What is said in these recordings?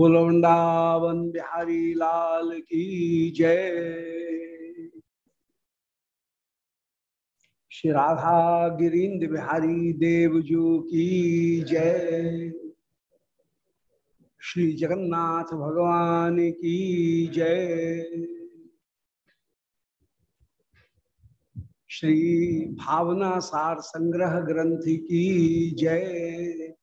बोलो वृंदावन बिहारी लाल की जय। श्री राधा गिरीन्द्र बिहारी देवजू की जय। श्री जगन्नाथ भगवान की जय। श्री भावना सार संग्रह ग्रंथ की जय।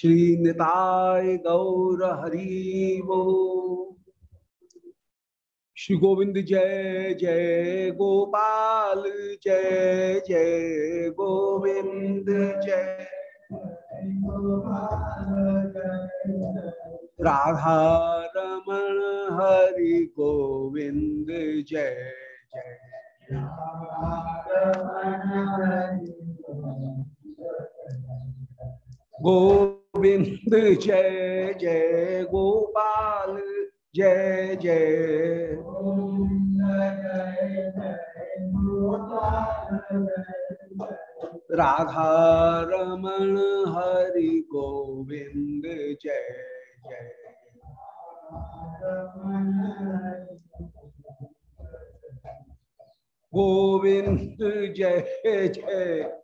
श्री निताय गौर हरि वो श्री गोविंद जय जय गोपाल, जय जय गोविंद, जय। राधा रमण हरि गोविंद, जय जय। गोविंद, जय जय गोपाल, जय जय। राधा रमण हरि गोविंद, जय जय। गोविंद, जय जय।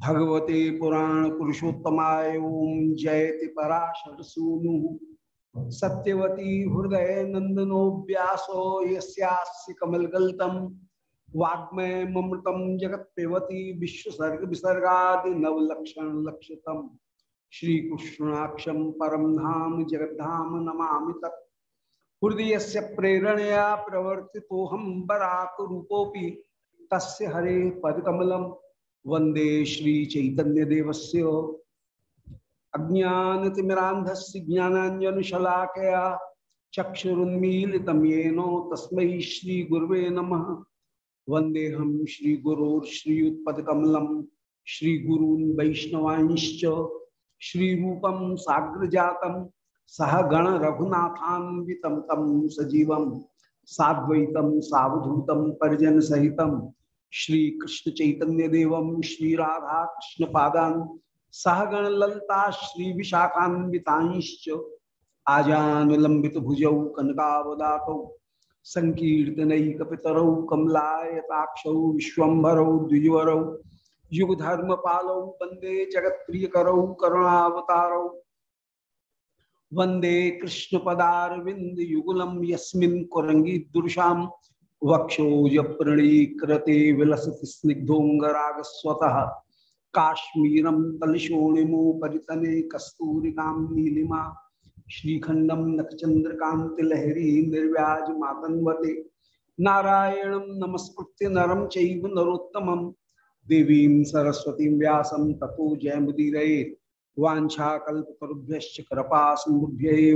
भगवते पुराण पुरुषोत्तमाय ओम जयति पराशर सूनु सत्यवती हृदय नंदनो व्यासो यस्यास्य कमलगल्तम। वाग्मय ममृतम जगत विश्वसर्ग विसर्गा नवलक्षण कृष्णाक्षम परम धाम जगद्धाम नमामि तत्। हृदय से प्रेरणया प्रवर्तितोहम बराक रूपोपि तस्य हरे पदकमलम। वंदे श्री चैतन्य देवस्य अज्ञानतिमिरांधस्य ज्ञानांजनशलाकया चक्षुरुन्मीलितं येनो तस्मै नमः। वंदेहम श्री गुरोर्श्रीयुत्पदकमलं श्रीगुरून् वैष्णवांश्च श्रीरूपं साग्रजातं सह गण रघुनाथान्वितं तं सजीवं साद्वैतं सावधूतं परिजन सहितं श्री कृष्ण चैतन्य देवम श्री राधा कृष्ण पादान सहगण ललता श्री विशाखान्विताश्च आजानुलंबित भुजौ कनकावदातौ संकीर्तनैकपितरौ कमलायताक्षौ, विश्वम्भरौ, द्विजवरौ युगधर्म पालौ वंदे जगत्प्रियकरौ, करुणावतारौ। वंदे कृष्ण पदारविंद युगलम यस्मिन् कुरंगी दुर्शाम वक्षोज प्रणीकृते विलसति स्निग्धोंगराग स्वतः काश्मीरम तलशोणिमो परितने नीलिमा श्रीखंडम नखचंद्रकांति लहरी निर्व्याज मातन्वते नारायणं नमस्कृत्य नरं चैव देवी सरस्वती व्यास तथो जय मुदीर वाछाकुभ्य कृपा सिंधुभ्य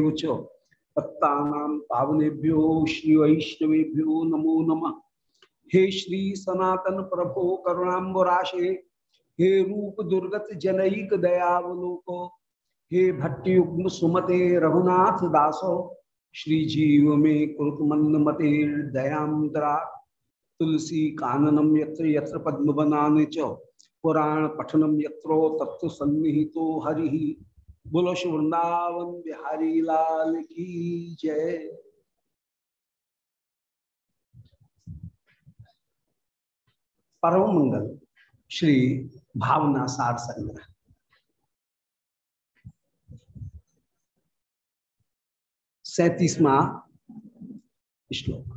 पत्ता पावनेभ्यो श्री वैष्णवेभ्यो नमो नमः। हे श्री सनातन प्रभो करुणाबराशे हे रूप दुर्गत जनक दयावलोको, हे भट्टयुग्म सुमते रघुनाथ दासो, श्री जीव में कुरुत मंद मते दयांतरा तुलसी काननम यत्र यत्र पद्म च, पुराण पठनम यत्रो तत्व सन्निहितो हरि। बोलो वृंदावन बिहारी लाल की जय। परम मंगल श्री भावना सार संग्रह। सैतीसवा श्लोक।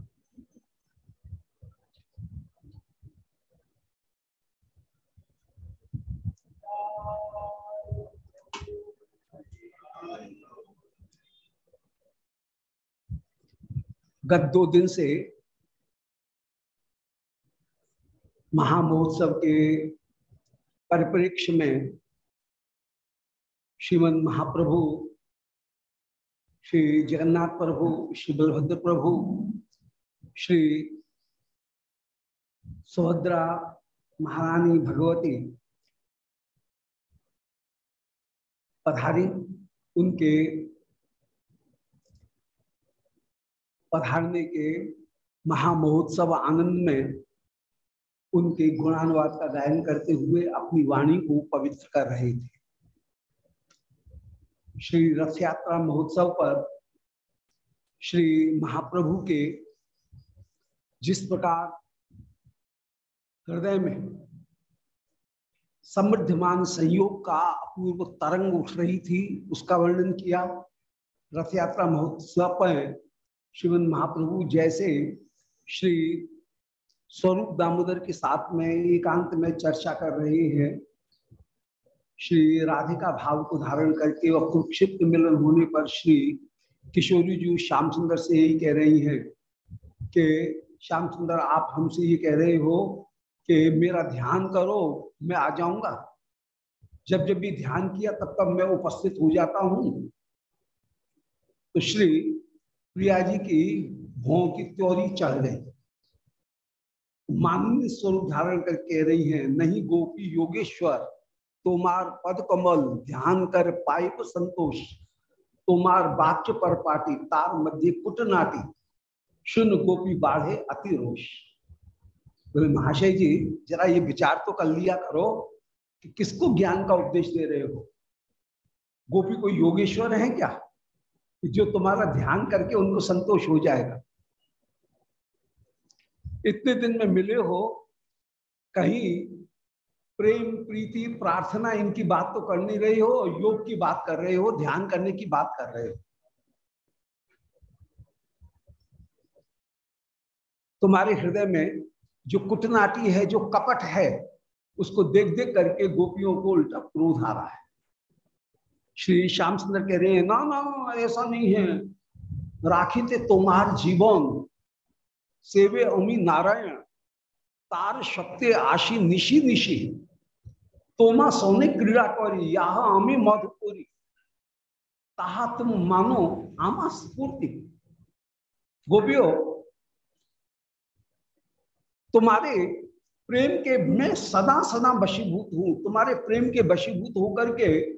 गत दो दिन से महामहोत्सव के परिप्रेक्ष्य में श्रीमद महाप्रभु, श्री जगन्नाथ प्रभु, श्री बलभद्र प्रभु, श्री सुभद्रा महारानी भगवती पधारी, उनके पधारने के महामहोत्सव आनंद में उनके गुणानुवाद का गायन करते हुए अपनी वाणी को पवित्र कर रहे थे। श्री रथ यात्रा महोत्सव पर श्री महाप्रभु के जिस प्रकार हृदय में समृद्धमान संयोग का अपूर्व तरंग उठ रही थी, उसका वर्णन किया। रथ यात्रा महोत्सव पर श्रीमद महाप्रभु जैसे श्री स्वरूप दामोदर के साथ में एकांत में चर्चा कर रहे हैं। श्री राधिका भाव को धारण करके और कुरुक्षिप्त मिलन होने पर श्री किशोरी जी श्याम सुंदर से यही कह रही हैं कि श्याम सुंदर आप हमसे ये कह रहे हो कि मेरा ध्यान करो, मैं आ जाऊँगा। जब जब भी ध्यान किया, तब तब मैं उपस्थित हो जाता हूँ। तो श्री प्रिया जी की भों की त्योरी चढ़ गई। माननीय स्वरूप धारण कर कह रही हैं, नहीं गोपी योगेश्वर, तुम्हार पद कमल ध्यान कर पाइप संतोष। तुम्हार वाक्य पर पाटी तार मध्य कुटनाटी शून्य गोपी बाढ़े अति रोष। बोले तो महाशय जी, जरा ये विचार तो कर लिया करो कि किसको ज्ञान का उपदेश दे रहे हो? गोपी कोई योगेश्वर है क्या? जो तुम्हारा ध्यान करके उनको संतोष हो जाएगा। इतने दिन में मिले हो, कहीं प्रेम, प्रीति, प्रार्थना इनकी बात तो कर नहीं रही हो योग की बात कर रहे हो, ध्यान करने की बात कर रहे हो। तुम्हारे हृदय में जो कुटनाटी है, जो कपट है, उसको देख देख करके गोपियों को उल्टा क्रोध आ रहा है। श्री श्याम सुंदर कह रहे हैं, ना ना ऐसा नहीं है। राखी थे तुम्हार जीवन। सेवे अमी नारायण। तार शक्ति आशी निशी निशी। तोमा सोने क्रीड़ा करी, यह अमी मधुपुरी ताहा तुम मानो आमा स्फूर्ति। गोपियो, तुम्हारे प्रेम के मैं सदा सदा वशीभूत हूँ। तुम्हारे प्रेम के वशीभूत होकर के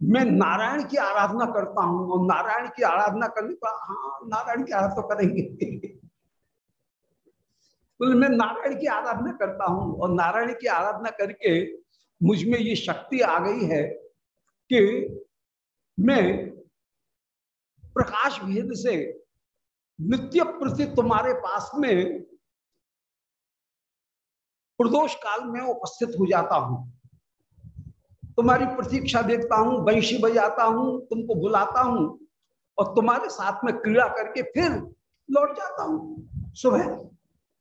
मैं नारायण की आराधना करता हूँ और नारायण की आराधना करने पर हाँ नारायण की आराधना तो करेंगे। तो मैं नारायण की आराधना करता हूँ और नारायण की आराधना करके मुझमें ये शक्ति आ गई है कि मैं प्रकाश भेद से नित्य प्रति तुम्हारे पास में प्रदोष काल में उपस्थित हो जाता हूँ। तुम्हारी प्रतीक्षा देखता हूँ, बंशी बजाता हूँ, तुमको बुलाता हूँ और तुम्हारे साथ में क्रीड़ा करके फिर लौट जाता हूँ। सुबह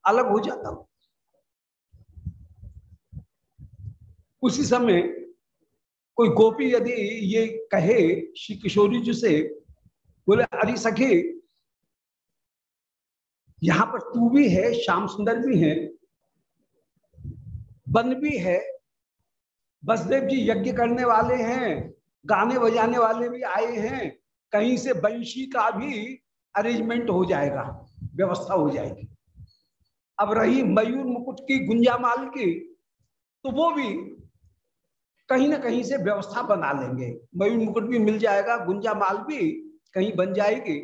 अलग हो जाता हूँ। उसी समय कोई गोपी यदि ये कहे श्री किशोरी जी से, बोले, अरे सखी, यहाँ पर तू भी है, श्याम सुंदर भी है वन भी है बसदेव जी यज्ञ करने वाले हैं, गाने बजाने वाले भी आए हैं, कहीं से बंशी का भी अरेंजमेंट हो जाएगा, व्यवस्था हो जाएगी। अब रही मयूर मुकुट की गुंजामाल की तो वो भी कहीं ना कहीं से व्यवस्था बना लेंगे। मयूर मुकुट भी मिल जाएगा गुंजामाल भी कहीं बन जाएगी।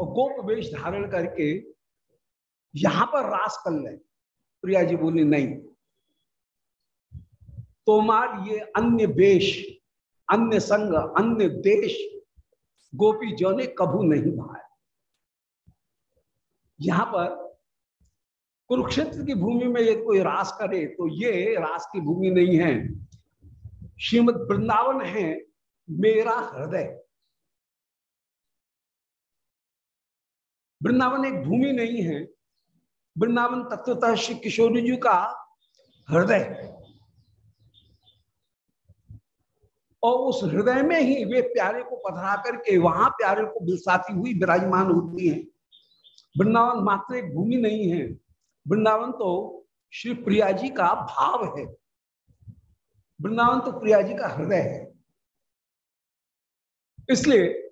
और गोप वेश धारण करके यहाँ पर रास कर ले। प्रिया जी बोली, नहीं तोमार ये अन्य वेश, अन्य संग, अन्य देश, गोपी जो ने कभू नहीं भाया। यहाँ पर कुरुक्षेत्र की भूमि में यदि कोई रास करे तो ये रास की भूमि नहीं है। श्रीमद वृंदावन है मेरा हृदय। वृंदावन एक भूमि नहीं है। वृंदावन तत्वतः श्री किशोर जी का हृदय और उस हृदय में ही वे प्यारे को पधरा करके वहाँ प्यारे को बिलसाती हुई विराजमान होती हैं। वृंदावन मात्र एक भूमि नहीं है। वृंदावन तो श्री प्रिया जी का भाव है। वृंदावन तो प्रिया जी का हृदय है। इसलिए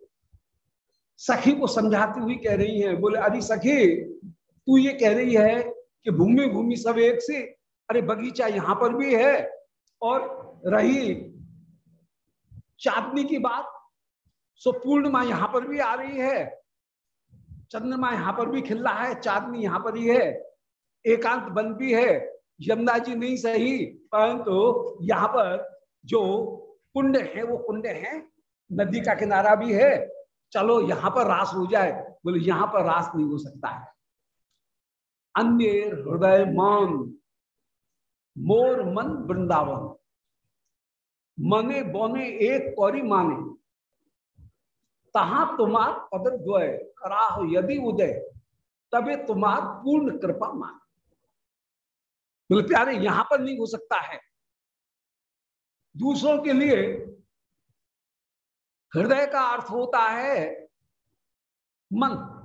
सखी को समझाती हुई कह रही है, बोले, अरे सखी, तू ये कह रही है कि भूमि भूमि सब एक से, अरे बगीचा यहाँ पर भी है और रही चांदनी की बात। सो पूर्णिमा यहाँ पर भी आ रही है। चंद्रमा यहाँ पर भी खिल रहा है, चांदनी यहाँ पर ही है। एकांत बन भी है। यमुना जी नहीं सही, परंतु तो यहाँ पर जो कुंड है, वो कुंड है, नदी का किनारा भी है। चलो यहाँ पर रास हो जाए, बोले यहाँ पर रास नहीं हो सकता है। अन्य हृदय मान मोर मन वृंदावन। मने बोने एक कौरी माने। तहा तुम्हार पद द्वय कराह यदि उदय, तबे तुम्हार पूर्ण कृपा मान। बोले, प्यारे, यहाँ पर नहीं हो सकता है। दूसरों के लिए हृदय का अर्थ होता है मन।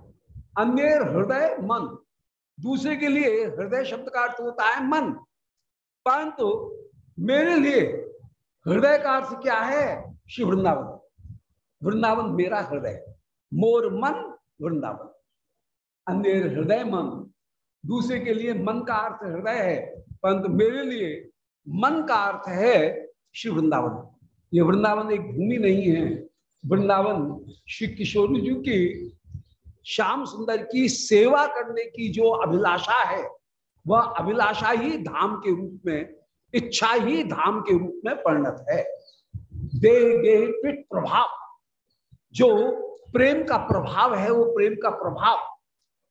अन्य हृदय मन। दूसरे के लिए हृदय शब्द का अर्थ होता है मन। परंतु मेरे लिए हृदय का अर्थ क्या है? श्री वृंदावन। वृंदावन मेरा हृदय। मोर मन वृंदावन। अन्य हृदय मन। दूसरे के लिए मन का अर्थ हृदय है, परंतु मेरे लिए मन का अर्थ है श्री वृंदावन। ये वृंदावन एक भूमि नहीं है। वृंदावन श्री किशोर जी की श्याम सुंदर की सेवा करने की जो अभिलाषा है, वह अभिलाषा ही धाम के रूप में इच्छा ही धाम के रूप में परिणत है। दे गे पिट प्रभाव। जो प्रेम का प्रभाव है, वो प्रेम का प्रभाव।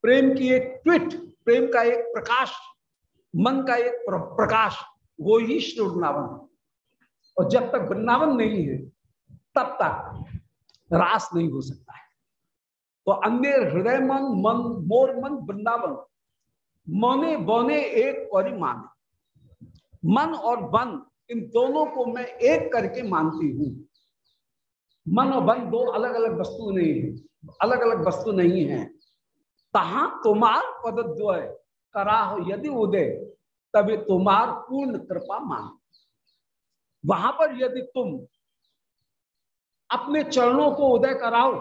प्रेम की एक ट्विट, प्रेम का एक प्रकाश, मन का एक प्रकाश, वो ही श्री वृंदावन और जब तक वृंदावन नहीं है, तब तक रास नहीं हो सकता है। तो अन्य हृदय, मन मन, मोर, मन, वृंदावन। मने, बने एक और माने मन और वन इन दोनों को मैं एक करके मानती हूँ। मन और वन दो अलग अलग वस्तु नहीं है अलग अलग वस्तु नहीं है। तहा तुम्हार पदद्वय कराह यदि उदय, तभी तुम्हार पूर्ण कृपा मान। वहाँ पर यदि तुम अपने चरणों को उदय कराओ,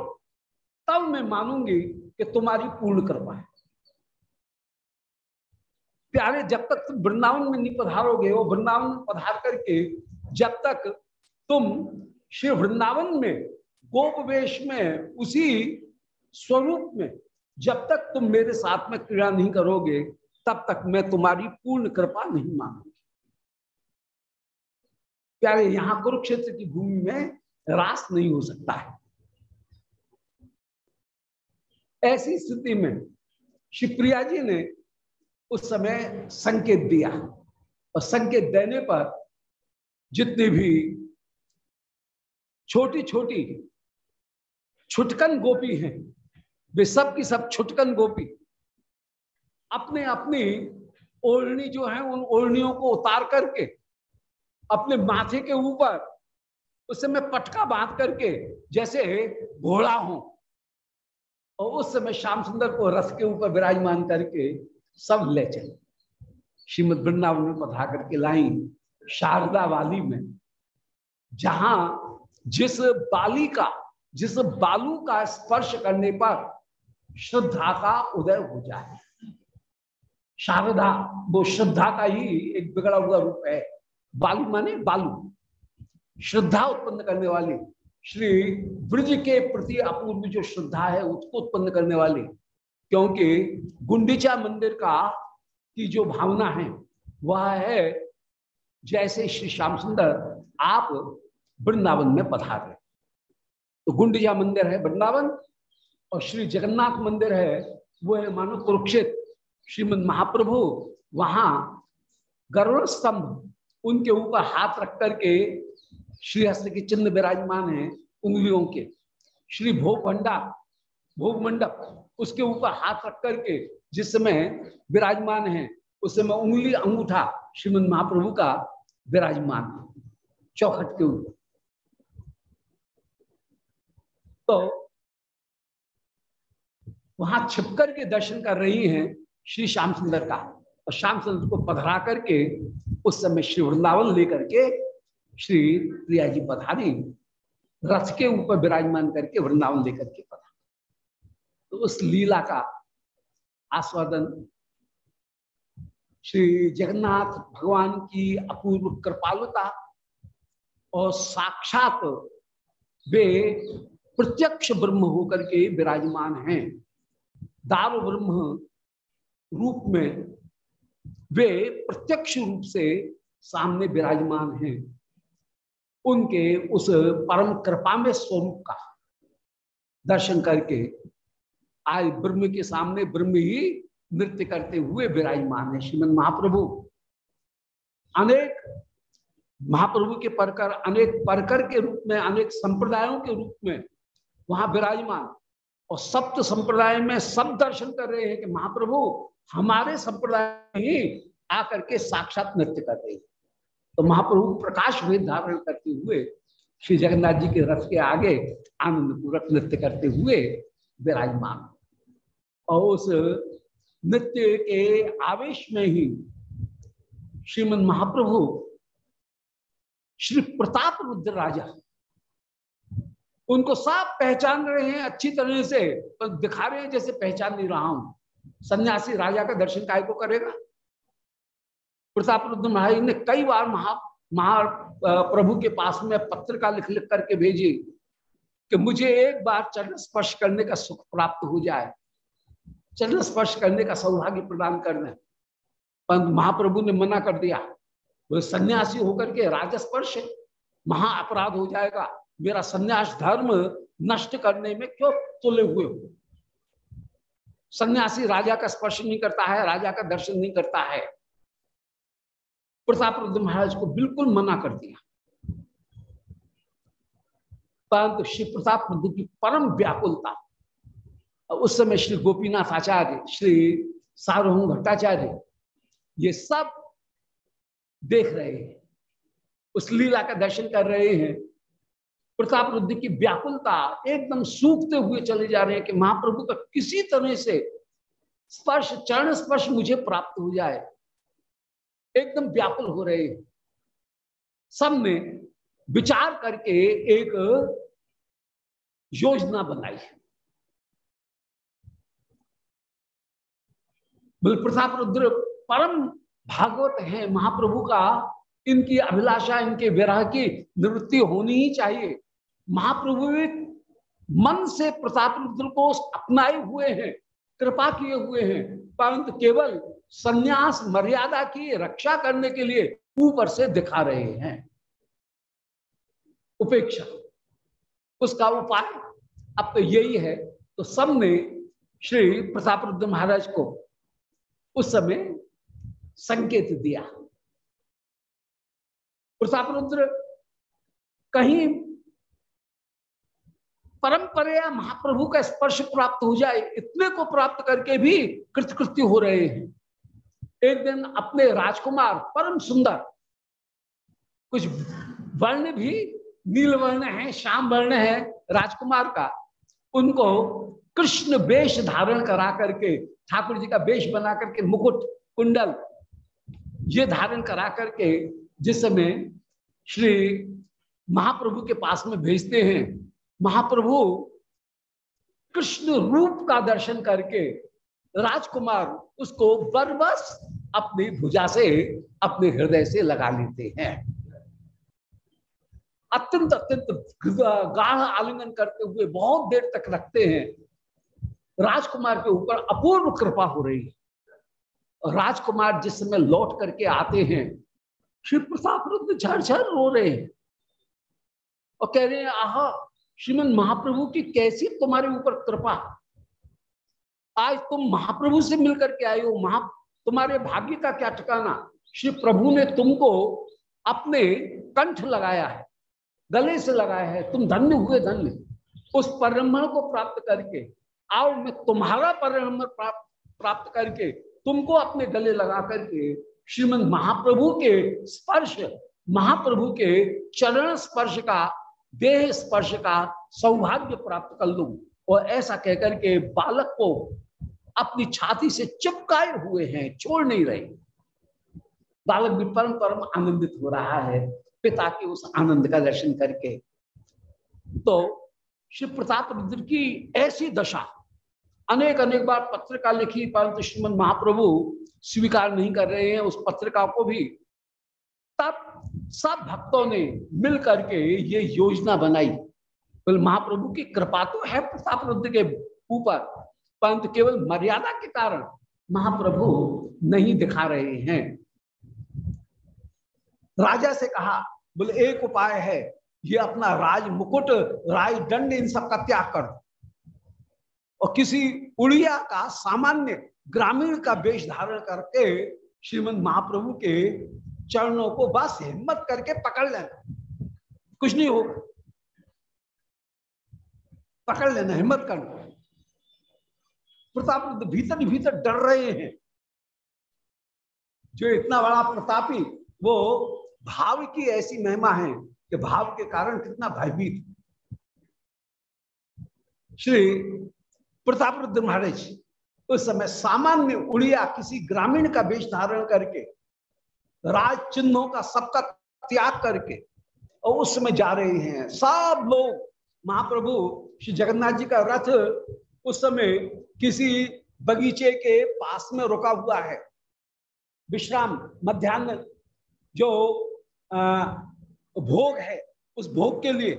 तब मैं मानूँगी कि तुम्हारी पूर्ण कृपा है। प्यारे, जब तक तुम वृंदावन में नहीं पधारोगे, वो वृंदावन में पधार करके जब तक तुम श्री वृंदावन में गोपवेश में, उसी स्वरूप में, जब तक तुम मेरे साथ में क्रीड़ा नहीं करोगे, तब तक मैं तुम्हारी पूर्ण कृपा नहीं मानूँगी। प्यारे, यहाँ कुरुक्षेत्र की भूमि में रास नहीं हो सकता है। ऐसी स्थिति में शिवप्रिया जी ने उस समय संकेत दिया। और संकेत देने पर जितने भी छोटी छोटी छुटकन गोपी हैं, वे सब की सब छुटकन गोपी अपने अपनी ओढ़नी जो है, उन ओढ़नियों को उतार करके अपने माथे के ऊपर उस समय पटका बाँध करके जैसे घोड़ा हो, और उस समय श्याम सुंदर को रस के ऊपर विराजमान करके सब ले चले। श्रीमद वृंदावन में पधा करके लाई शारदा वाली में, जहाँ जिस बाली का जिस बालू का स्पर्श करने पर श्रद्धा का उदय हो जाए। शारदा, वो श्रद्धा का ही एक बिगड़ा हुआ रूप है। बालू माने बालू। श्रद्धा उत्पन्न करने वाली, श्री ब्रज के प्रति अपूर्व जो श्रद्धा है, उसको उत्पन्न करने वाली क्योंकि गुंडीचा मंदिर का की जो भावना है, वह है जैसे श्री श्याम सुंदर आप वृंदावन में पधारे। तो गुंडीचा मंदिर है वृंदावन और श्री जगन्नाथ मंदिर है, वो है मानो कुरुक्षेत्र। श्रीमद महाप्रभु वहाँ गरुड़ स्तंभ, उनके ऊपर हाथ रख करके श्रीहस्त के चिन्ह विराजमान है उंगलियों के। श्री भोग भंडा भोग मंडप उसके ऊपर हाथ रख करके जिस समय विराजमान है, उस समय उंगली अंगूठा श्रीमद महाप्रभु का विराजमान चौखट के ऊपर। तो वहाँ छिप करके दर्शन कर रही हैं श्री श्याम सुंदर का। और श्याम सुंदर को पधरा करके उस समय श्री वृंदावन लेकर के श्री प्रिया जी पधारी, रथ के ऊपर विराजमान करके वृंदावन लेकर के पधा तो उस लीला का आस्वादन श्री जगन्नाथ भगवान की अपूर्व कृपालुता और साक्षात वे प्रत्यक्ष ब्रह्म होकर के विराजमान हैं। दार ब्रह्म रूप में वे प्रत्यक्ष रूप से सामने विराजमान हैं। उनके उस परम कृपा में स्वरूप का दर्शन करके आज ब्रह्म के सामने ब्रह्म ही नृत्य करते हुए विराजमान है श्रीमद महाप्रभु। अनेक महाप्रभु के परकर, अनेक परकर के रूप में, अनेक संप्रदायों के रूप में वहाँ विराजमान। और सप्त संप्रदाय में सब दर्शन कर रहे हैं कि महाप्रभु, हमारे संप्रदाय ही आकर के साक्षात नृत्य कर रहे हैं। तो महाप्रभु प्रकाश भेद धारण करते हुए श्री जगन्नाथ जी के रथ के आगे आनंद पूर्वक नृत्य करते हुए विराजमान। और उस नृत्य के आवेश में ही श्रीमद महाप्रभु श्री प्रताप रुद्र राजा उनको सब पहचान रहे हैं, अच्छी तरह से, पर दिखा रहे हैं जैसे पहचान नहीं रहा हूँ। सन्यासी राजा का दर्शन काय को करेगा? प्रताप रुद्र महाराज ने कई बार महा महा प्रभु के पास में पत्र का लिख लिख करके भेजी कि मुझे एक बार चरण स्पर्श करने का सुख प्राप्त हो जाए। चरण स्पर्श करने का सौभाग्य प्रदान करने परंतु महाप्रभु ने मना कर दिया। वो सन्यासी होकर के राजस्पर्श, महा अपराध हो जाएगा। मेरा सन्यास धर्म नष्ट करने में क्यों तुले हुए हो? सन्यासी राजा का स्पर्श नहीं करता है, राजा का दर्शन नहीं करता है। प्रताप रुद्र महाराज को बिल्कुल मना कर दिया। परंतु श्री प्रताप रुद्र की परम व्याकुलता उस समय श्री गोपीनाथ आचार्य, श्री सारोह भट्टाचार्य, ये सब देख रहे हैं। उस लीला का दर्शन कर रहे हैं। प्रताप रुद्र की व्याकुलता एकदम सूखते हुए चले जा रहे हैं कि महाप्रभु का किसी तरह से स्पर्श, चरण स्पर्श मुझे प्राप्त हो जाए। एकदम व्याकुल हो रहे सबने विचार करके एक योजना बनाई। बोल प्रताप रुद्र, परम भागवत है, महाप्रभु का इनकी अभिलाषा, इनके विरह की निवृत्ति होनी ही चाहिए। महाप्रभु मन से प्रताप रुद्र को अपनाए हुए हैं, कृपा किए हुए हैं, परंतु केवल संन्यास, मर्यादा की रक्षा करने के लिए ऊपर से दिखा रहे हैं। उपेक्षा, उसका उपाय अब तो यही है। तो सबने श्री प्रताप रुद्र महाराज को उस समय संकेत दिया। प्रताप रुद्र कहीं परंपरा महाप्रभु का स्पर्श प्राप्त हो जाए, इतने को प्राप्त करके भी कृतकृत्य हो रहे हैं। एक दिन अपने राजकुमार परम सुंदर, कुछ वर्ण भी, नील वर्ण है, श्याम वर्ण है, राजकुमार का, उनको कृष्ण वेश धारण करा करके, ठाकुर जी का वेश बना करके मुकुट, कुंडल, ये धारण करा करके जिस समय श्री महाप्रभु के पास में भेजते हैं, महाप्रभु कृष्ण रूप का दर्शन करके राजकुमार उसको बरबस अपनी भुजा से, अपने हृदय से लगा लेते हैं। अत्यंत अत्यंत गाढ़ आलिंगन करते हुए बहुत देर तक रखते हैं। राजकुमार के ऊपर अपूर्व कृपा हो रही है। राजकुमार जिस समय लौट करके आते हैं, श्री प्रताप रुद्र झरझर रो रहे हैं और कह रहे हैं, आहा, श्रीमन महाप्रभु की कैसी तुम्हारे ऊपर कृपा? आज तुम महाप्रभु से मिलकर के आए हो, महा, तुम्हारे भाग्य का क्या ठिकाना? श्री प्रभु ने तुमको अपने कंठ लगाया है, गले से लगाया है, तुम धन्य हुए धन्य। उस परम्भण को प्राप्त करके आओ मैं तुम्हारा परम्भण प्राप्त प्राप्त करके तुमको अपने गले लगा करके श्रीमद महाप्रभु के स्पर्श, महाप्रभु के चरण स्पर्श का, देह स्पर्श का सौभाग्य प्राप्त कर लू। और ऐसा कहकर के बालक को अपनी छाती से चिपकाए हुए हैं, छोड़ नहीं रहे। बालक भी परम परम आनंदित हो रहा है, पिता के उस आनंद का दर्शन करके। तो श्री प्रताप रुद्र की ऐसी दशा। अनेक अनेक बार पत्रिका लिखी, परंतु श्रीमद महाप्रभु स्वीकार नहीं कर रहे हैं, उस पत्रिका को भी। तब सब भक्तों ने मिल करके ये योजना बनाई। बोल, महाप्रभु की कृपा तो है प्रताप रुद्र के ऊपर, परंतु केवल मर्यादा के कारण महाप्रभु नहीं दिखा रहे हैं। राजा से कहा, बोले, एक उपाय है ये अपना राज मुकुट, राज दंड इन सब का त्याग कर और किसी उड़िया का सामान्य ग्रामीण का वेश धारण करके श्रीमद महाप्रभु के चरणों को बस हिम्मत करके पकड़ लेना। कुछ नहीं होगा। पकड़ लेना, हिम्मत करना। प्रताप भीतर भीतर डर रहे हैं। जो इतना बड़ा प्रतापी, वो भाव की ऐसी महिमा है। कि भाव के कारण कितना भयभीत श्री प्रताप रुद्र महाराज उस समय सामान्य उड़िया किसी ग्रामीण का वेश धारण करके, राज चिन्हों का सबका त्याग करके, और उस समय जा रहे हैं। सब लोग, महाप्रभु श्री जगन्नाथ जी का रथ उस समय किसी बगीचे के पास में रुका हुआ है। विश्राम मध्यान्ह जो भोग है, उस भोग के लिए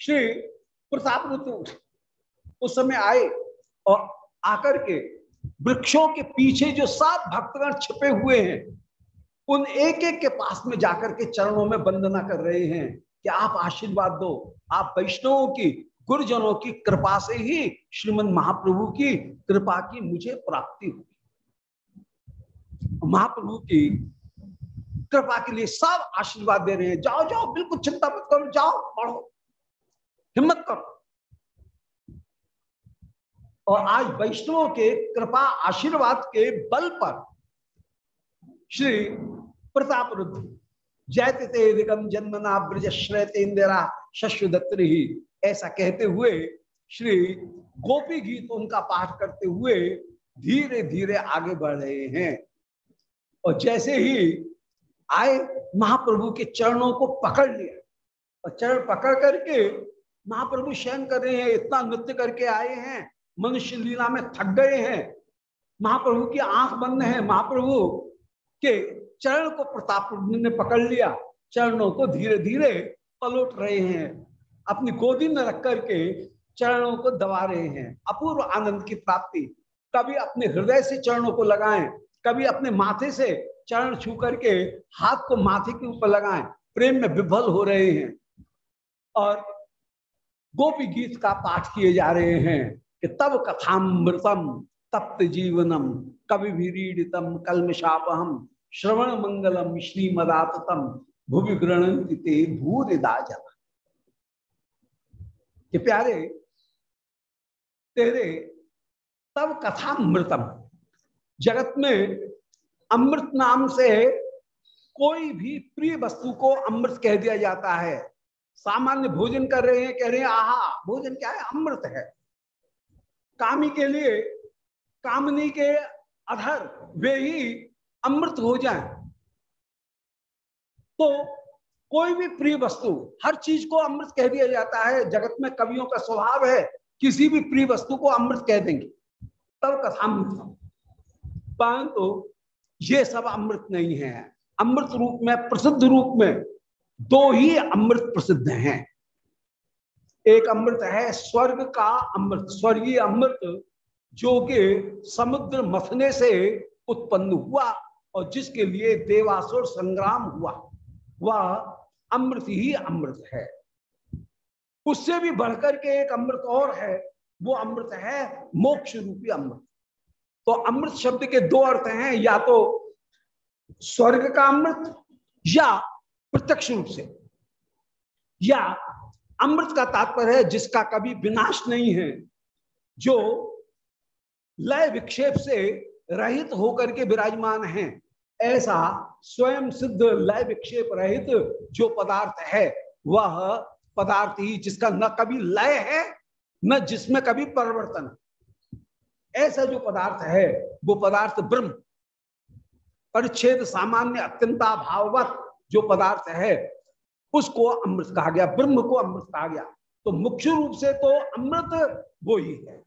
श्री प्रताप रुद्र उस समय आए और आकर के वृक्षों के पीछे जो सब भक्तगण छिपे हुए हैं, उन एक एक के पास में जाकर के चरणों में वंदना कर रहे हैं कि आप आशीर्वाद दो, आप वैष्णवों की, गुरुजनों की कृपा से ही श्रीमद महाप्रभु की कृपा की मुझे प्राप्ति हुई महाप्रभु की कृपा के लिए सब आशीर्वाद दे रहे हैं। जाओ जाओ, बिल्कुल चिंता मत करो, जाओ, पढ़ो, हिम्मत करो। और आज वैष्णवों के कृपा आशीर्वाद के बल पर श्री प्रताप रुद्र जयते दिगम जन्मना ब्रज श्रेतेन्द्रा शशुदत्री ऐसा कहते हुए श्री गोपी गीत उनका पाठ करते हुए धीरे धीरे आगे बढ़ रहे हैं। और जैसे ही आए, महाप्रभु के चरणों को पकड़ लिया। और चरण पकड़ करके महाप्रभु शयन कर रहे हैं, इतना नृत्य करके आए हैं, मनुष्य लीला में थक गए हैं। महाप्रभु की आँख बंद है, महाप्रभु के चरण को प्रताप ने पकड़ लिया। चरणों को धीरे धीरे पलट रहे हैं। अपनी गोदी में रख करके चरणों को दबा रहे हैं। अपूर्व आनंद की प्राप्ति। कभी अपने हृदय से चरणों को लगाएँ, कभी अपने माथे से चरण छू करके हाथ को माथे के ऊपर लगाएँ। प्रेम में विफल हो रहे हैं। और गोपी गीत का पाठ किए जा रहे हैं कि तब कथामृतम तप्त जीवनम, कवि रीडितम कलमशापहम श्रवण मंगलम श्रीमदातम भूवि गृणते भूरिदा जन के प्यारे, तेरे तब कथामृतम जगत में अमृत नाम से कोई भी प्रिय वस्तु को अमृत कह दिया जाता है। सामान्य भोजन कर रहे हैं, कह रहे हैं, आहा, भोजन क्या है? अमृत है। कामी के लिए, कामनी के अधर वे ही अमृत हो जाए तो कोई भी प्रिय वस्तु, हर चीज़ को अमृत कह दिया जाता है। जगत में कवियों का स्वभाव है, किसी भी प्रिय वस्तु को अमृत कह देंगे। तब कथा परंतु ये सब अमृत नहीं है। अमृत रूप में, प्रसिद्ध रूप में दो ही अमृत प्रसिद्ध हैं। एक अमृत है स्वर्ग का अमृत, स्वर्गीय अमृत जो कि समुद्र मथने से उत्पन्न हुआ और जिसके लिए देवासुर संग्राम हुआ। वह अमृत ही अमृत है। उससे भी बढ़कर के एक अमृत और है। वो अमृत है मोक्ष रूपी अमृत। तो अमृत शब्द के दो अर्थ हैं, या तो स्वर्ग का अमृत, या प्रत्यक्ष रूप से। या अमृत का तात्पर्य है, जिसका कभी विनाश नहीं है, जो लय विक्षेप से रहित होकर के विराजमान है, ऐसा स्वयं सिद्ध लय विक्षेप रहित जो पदार्थ है, वह पदार्थ ही जिसका न कभी लय है, न जिसमें कभी परिवर्तन ऐसा जो पदार्थ है, वो पदार्थ ब्रह्म। परिच्छेद सामान्य अत्यंता भाववत जो पदार्थ है, उसको अमृत कहा गया, ब्रह्म को अमृत कहा गया। तो मुख्य रूप से तो अमृत वो ही है।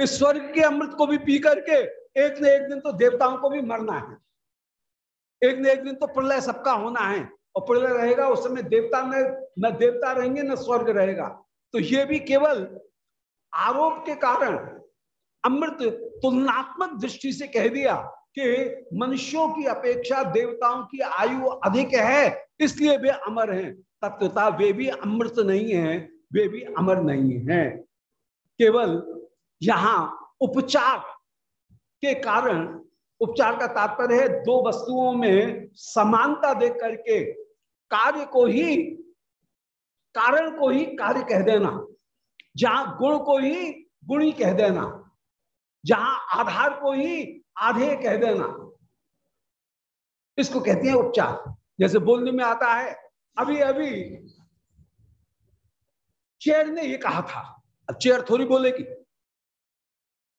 इस स्वर्ग के अमृत को भी पी करके एक न एक दिन तो देवताओं को भी मरना है। एक न एक दिन तो प्रलय सबका होना है, और प्रलय रहेगा, उस समय देवता में न देवता रहेंगे, न स्वर्ग रहेगा। तो ये भी केवल आरोप के कारण अमृत तुलनात्मक दृष्टि से कह दिया कि मनुष्यों की अपेक्षा देवताओं की आयु अधिक है, इसलिए वे अमर हैं। तत्वता, वे भी अमृत नहीं है, वे भी अमर नहीं है। केवल यहाँ उपचार के कारण, उपचार का तात्पर्य है, दो वस्तुओं में समानता देख करके कार्य को ही, कारण को ही कार्य कह देना, जहाँ गुण को ही गुणी कह देना। जहाँ आधार को ही आधे कह देना। इसको कहते हैं उपचार। जैसे बोलने में आता है, अभी अभी। चेयर ने ये कहा था। अब चेयर थोड़ी बोलेगी।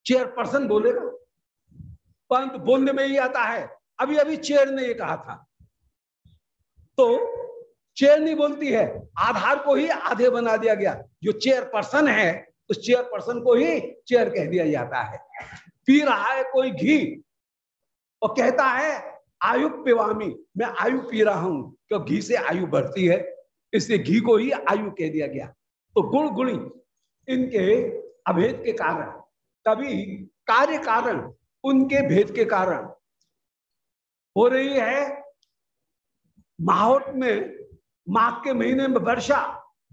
चेयर पर्सन बोलेगा। परंतु बोलने में ही आता है, अभी अभी चेयर ने ये कहा था। तो चेयर नहीं बोलती है, आधार को ही आधे बना दिया गया। जो चेयर पर्सन है उस चेयर पर्सन को ही चेयर कह दिया जाता है। पी रहा है कोई घी और कहता है, आयु पिवामी, मैं आयु पी रहा हूँ, क्यों घी से आयु बढ़ती है? इसलिए घी को ही आयु कह दिया गया। तो गुण गुणी इनके अभेद के कारण कभी कार्य कारण उनके भेद के कारण हो रही है माहौट में, माघ के महीने में वर्षा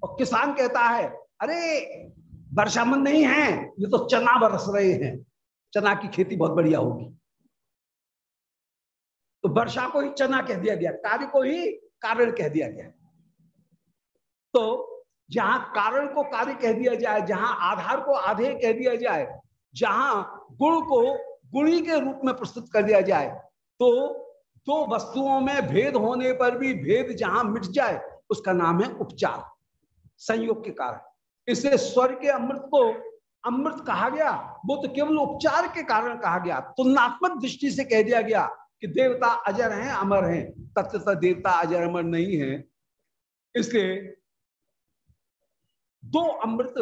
और किसान कहता है, अरे वर्षा मन नहीं है, ये तो चना बरस रहे हैं। चना की खेती बहुत बढ़िया होगी। तो वर्षा को ही चना कह दिया गया, कार्य को ही कारण कह दिया गया। तो जहाँ कारण को कार्य कह दिया जाए, जहाँ आधार को आधे कह दिया जाए, जहाँ गुण को गुणी के रूप में प्रस्तुत कर दिया जाए तो दो वस्तुओं में भेद होने पर भी भेद जहाँ मिट जाए, उसका नाम है उपचार, संयोग के कारण। इसलिए स्वर के अमृत को अमृत कहा गया, वो तो केवल उपचार के कारण कहा गया। तुलनात्मक दृष्टि से कह दिया गया कि देवता अजर हैं, अमर हैं। तत्वतः देवता अजर, अमर नहीं है। इसलिए दो अमृत,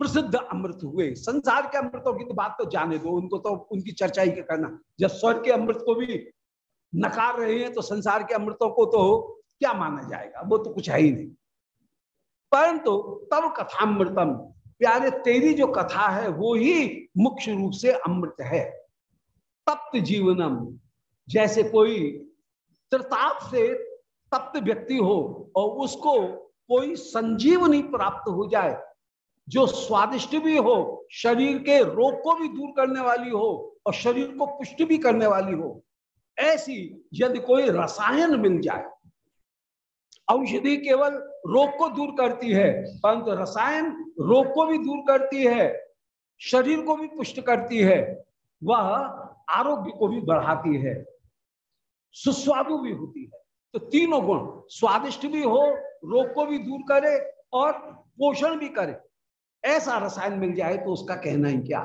प्रसिद्ध अमृत हुए। संसार के अमृतों की तो बात तो जाने दो, उनको तो उनकी चर्चा ही करना। जब स्वर्ग के अमृत को भी नकार रहे हैं तो संसार के अमृतों को तो क्या माना जाएगा? वो तो कुछ है ही नहीं। परंतु तब कथामृतम। प्यारे, तेरी जो कथा है, वो ही मुख्य रूप से अमृत है। तप्त जीवनम, जैसे कोई त्रिताप से तप्त व्यक्ति हो और उसको कोई संजीवनी प्राप्त हो जाए, जो स्वादिष्ट भी हो, शरीर के रोग को भी दूर करने वाली हो और शरीर को पुष्ट भी करने वाली हो, ऐसी यदि कोई रसायन मिल जाए औषधि केवल रोग को दूर करती है, परंतु रसायन रोग को भी दूर करती है, शरीर को भी पुष्ट करती है, वह आरोग्य को भी बढ़ाती है, सुस्वादु भी होती है। तो तीनों गुण स्वादिष्ट भी हो, रोग को भी दूर करे और पोषण भी करे। ऐसा रसायन मिल जाए तो उसका कहना ही क्या?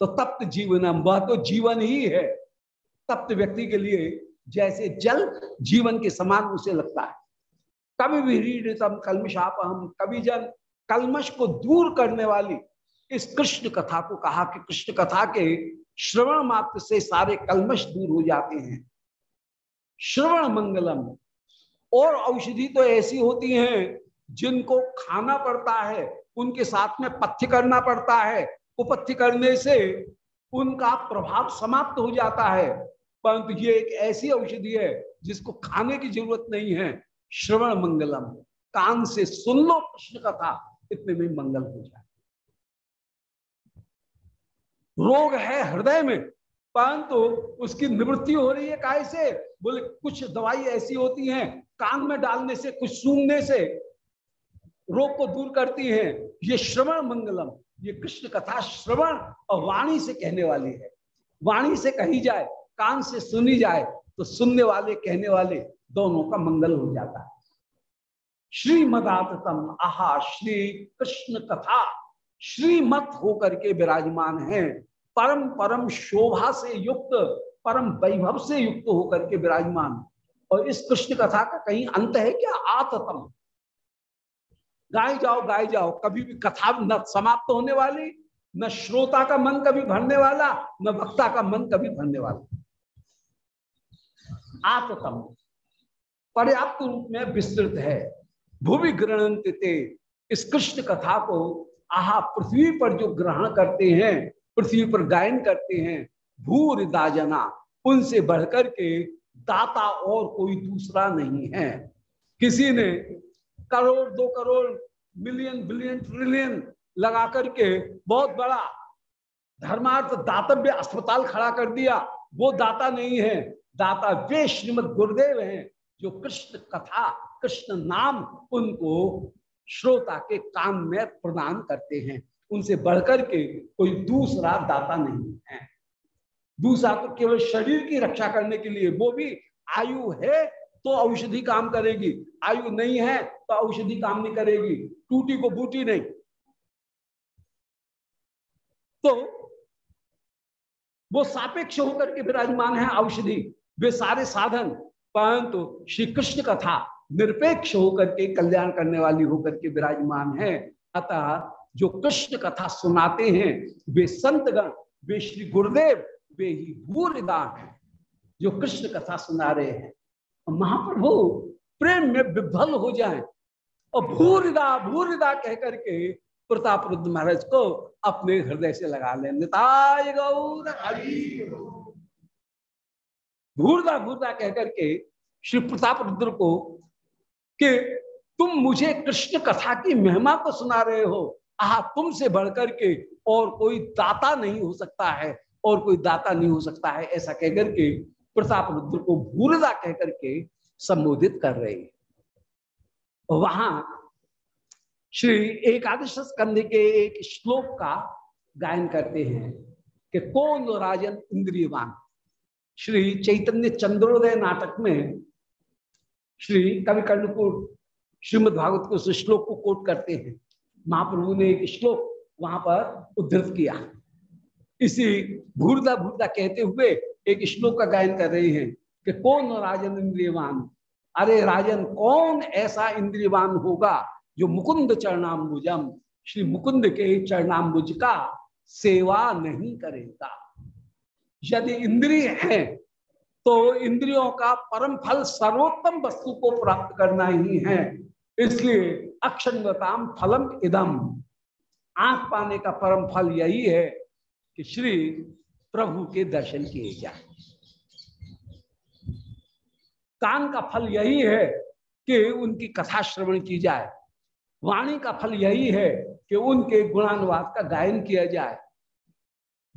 तो तप्त जीवन वह तो जीवन ही है। तप्त व्यक्ति के लिए जैसे जल जीवन के समान उसे लगता है। कलमशाप हम कभी जन कलमश को दूर करने वाली इस कृष्ण कथा को कहा कि कृष्ण कथा के श्रवण मात्र से सारे कलमश दूर हो जाते हैं। श्रवण मंगलम। और औषधि तो ऐसी होती हैं जिनको खाना पड़ता है, उनके साथ में पथ्य करना पड़ता है। उपथ्य करने से उनका प्रभाव समाप्त हो जाता है। परंतु ये एक ऐसी औषधि है जिसको खाने की ज़रूरत नहीं है। श्रवण मंगलम। कान से सुन लो कृष्ण कथा इतने में मंगल हो जाए। रोग है हृदय में, परंतु तो उसकी निवृत्ति हो रही है काय से? बोले, कुछ दवाई ऐसी होती हैं, कान में डालने से, कुछ सूंघने से, रोग को दूर करती हैं। ये श्रवण मंगलम, ये कृष्ण कथा श्रवण और वाणी से कहने वाली है। वाणी से कही जाए, कान से सुनी जाए तो सुनने वाले, कहने वाले दोनों का मंगल हो जाता है। श्रीमदातम आहा, श्री कृष्ण कथा, श्रीमत होकर के विराजमान है। परम परम शोभा से युक्त, परम वैभव से युक्त होकर के विराजमान। और इस कृष्ण कथा का कहीं अंत है क्या? आततम। गाय जाओ गाय जाओ, कभी भी कथा न समाप्त होने वाली, न श्रोता का मन कभी भरने वाला, न वक्ता का मन कभी भरने वाला। आततम। पर्याप्त रूप में विस्तृत है। भूमि ग्रहण इस कृष्ण कथा को आहा पृथ्वी पर जो ग्रहण करते हैं, पृथ्वी पर गायन करते हैं, भूर दाजना, उनसे बढ़कर के दाता और कोई दूसरा नहीं है। किसी ने करोड़, दो करोड़, मिलियन, बिलियन, ट्रिलियन लगा करके बहुत बड़ा धर्मार्थ दातव्य अस्पताल खड़ा कर दिया। वो दाता नहीं है। दाता वे श्रीमद गुरुदेव हैं। जो कृष्ण कथा, कृष्ण नाम उनको श्रोता के काम में प्रदान करते हैं। उनसे बढ़कर के कोई दूसरा दाता नहीं है। दूसरा तो केवल शरीर की रक्षा करने के लिए, वो भी आयु है तो औषधि काम करेगी। आयु नहीं है तो औषधि काम नहीं करेगी। टूटी को बूटी नहीं। तो वो सापेक्ष होकर के विराजमान है औषधि। वे सारे साधन परंतु श्री कृष्ण कथा निरपेक्ष होकर के कल्याण करने वाली होकर के विराजमान है। अतः जो कृष्ण कथा सुनाते हैं, वे संतगण, वे श्री गुरुदेव, वे ही भूरिदा है, जो कृष्ण कथा सुना रहे हैं। महाप्रभु, प्रेम में विभल हो जाए और भूरिदा भूरिदा कह करके प्रताप रुद्ध महाराज को अपने हृदय से लगा ले। निताय गौर भूरदा भूरदा कहकर के श्री प्रताप रुद्र को कि तुम मुझे कृष्ण कथा की महिमा को सुना रहे हो। आह, तुमसे बढ़कर के और कोई दाता नहीं हो सकता है और कोई दाता नहीं हो सकता है, ऐसा कहकर के प्रताप रुद्र को भूरदा कहकर के संबोधित कर रहे वहाँ श्री एकादश स्कंध के एक श्लोक का गायन करते हैं कि कौन राजन इंद्रियवान? श्री चैतन्य चंद्रोदय नाटक में श्री कवि कर्णपुर श्रीमद भागवत को उस श्लोक को कोट करते हैं। महाप्रभु ने एक श्लोक वहाँ पर उद्धृत किया। इसी भूरदा भूरदा कहते हुए एक श्लोक का गायन कर रहे हैं कि कौन राजन इंद्रियवान? अरे राजन, कौन ऐसा इंद्रियवान होगा जो मुकुंद चरणाम्बुजम? श्री मुकुंद के चरणाम्बुज का सेवा नहीं करेगा। यदि इंद्रिय है तो इंद्रियों का परम फल सर्वोत्तम वस्तु को प्राप्त करना ही है। इसलिए अक्षंगताम फलम इदम। आँख पाने का परम फल यही है कि श्री प्रभु के दर्शन किए जाए। कान का फल यही है कि उनकी कथा श्रवण की जाए। वाणी का फल यही है कि उनके गुणानुवाद का गायन किया जाए।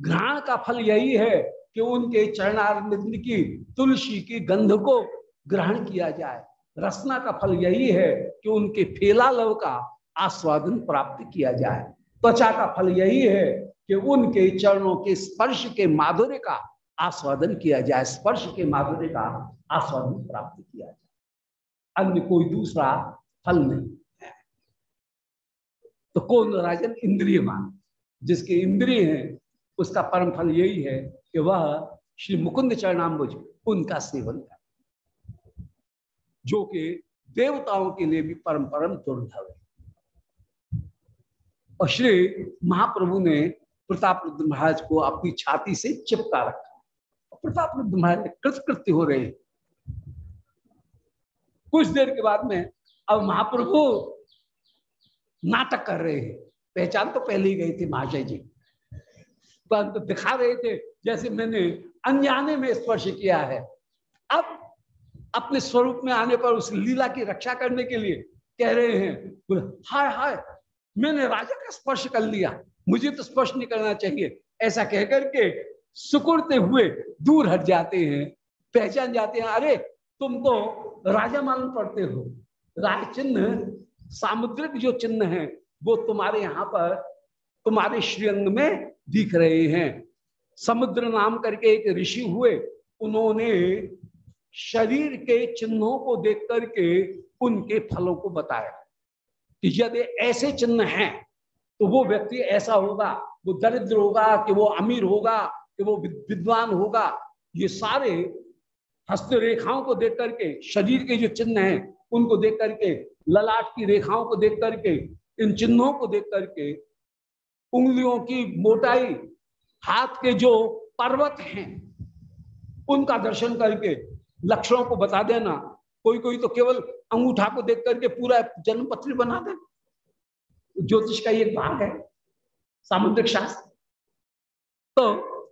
घ्राण का फल यही है कि उनके चरणारविंद की, तुलसी की गंध को ग्रहण किया जाए। रसना का फल यही है कि उनके फेला लव का आस्वादन प्राप्त किया जाए। त्वचा का फल यही है कि उनके चरणों के स्पर्श के माधुर्य का आस्वादन किया जाए। स्पर्श के माधुर्य का आस्वादन प्राप्त किया जाए। अन्य कोई दूसरा फल नहीं है। तो कौन राजन? इंद्रिय मान जिसके इंद्रिय हैं उसका परम फल यही है कि वह श्री मुकुंद चरणाम्बुज उनका सेवन कर। जो कि देवताओं के लिए भी परम परम दुर्लभ है। और श्री महाप्रभु ने प्रताप रुद्र महाराज को अपनी छाती से चिपका रखा। और प्रताप रुद्र महाराज कृतकृत्य हो रहे कुछ देर के बाद में अब महाप्रभु नाटक कर रहे हैं। पहचान तो पहले ही गई थी महाशय जी। दिखा रहे थे जैसे मैंने अनजाने में स्पर्श किया है। अब अपने स्वरूप में आने पर उस लीला की रक्षा करने के लिए कह रहे हैं हाय हाय, मैंने राजा का स्पर्श कर लिया। मुझे तो स्पर्श नहीं करना चाहिए। ऐसा कह करके सुकुड़ते हुए दूर हट जाते हैं, पहचान जाते हैं, अरे, तुम तो राजा मालूम पड़ते हो। राज चिन्ह, सामुद्रिक जो चिन्ह है, वो तुम्हारे यहाँ पर, तुम्हारे श्रीअंग में दिख रहे हैं। समुद्र नाम करके एक ऋषि हुए। उन्होंने शरीर के चिन्हों को देख करके उनके फलों को बताया। कि यदि ऐसे चिन्ह हैं तो वो व्यक्ति ऐसा होगा, वो दरिद्र होगा, कि वो अमीर होगा, कि वो विद्वान होगा। ये सारे हस्तरेखाओं को देख करके, शरीर के जो चिन्ह हैं, उनको देख करके, ललाट की रेखाओं को देख करके, इन चिन्हों को देख करके उंगलियों की मोटाई, हाथ के जो पर्वत हैं, उनका दर्शन करके लक्षणों को बता देना। कोई कोई तो केवल अंगूठा को देख करके पूरा जन्म पत्री बना दे। ज्योतिष का एक भाग है, सामुद्रिक शास्त्र। तो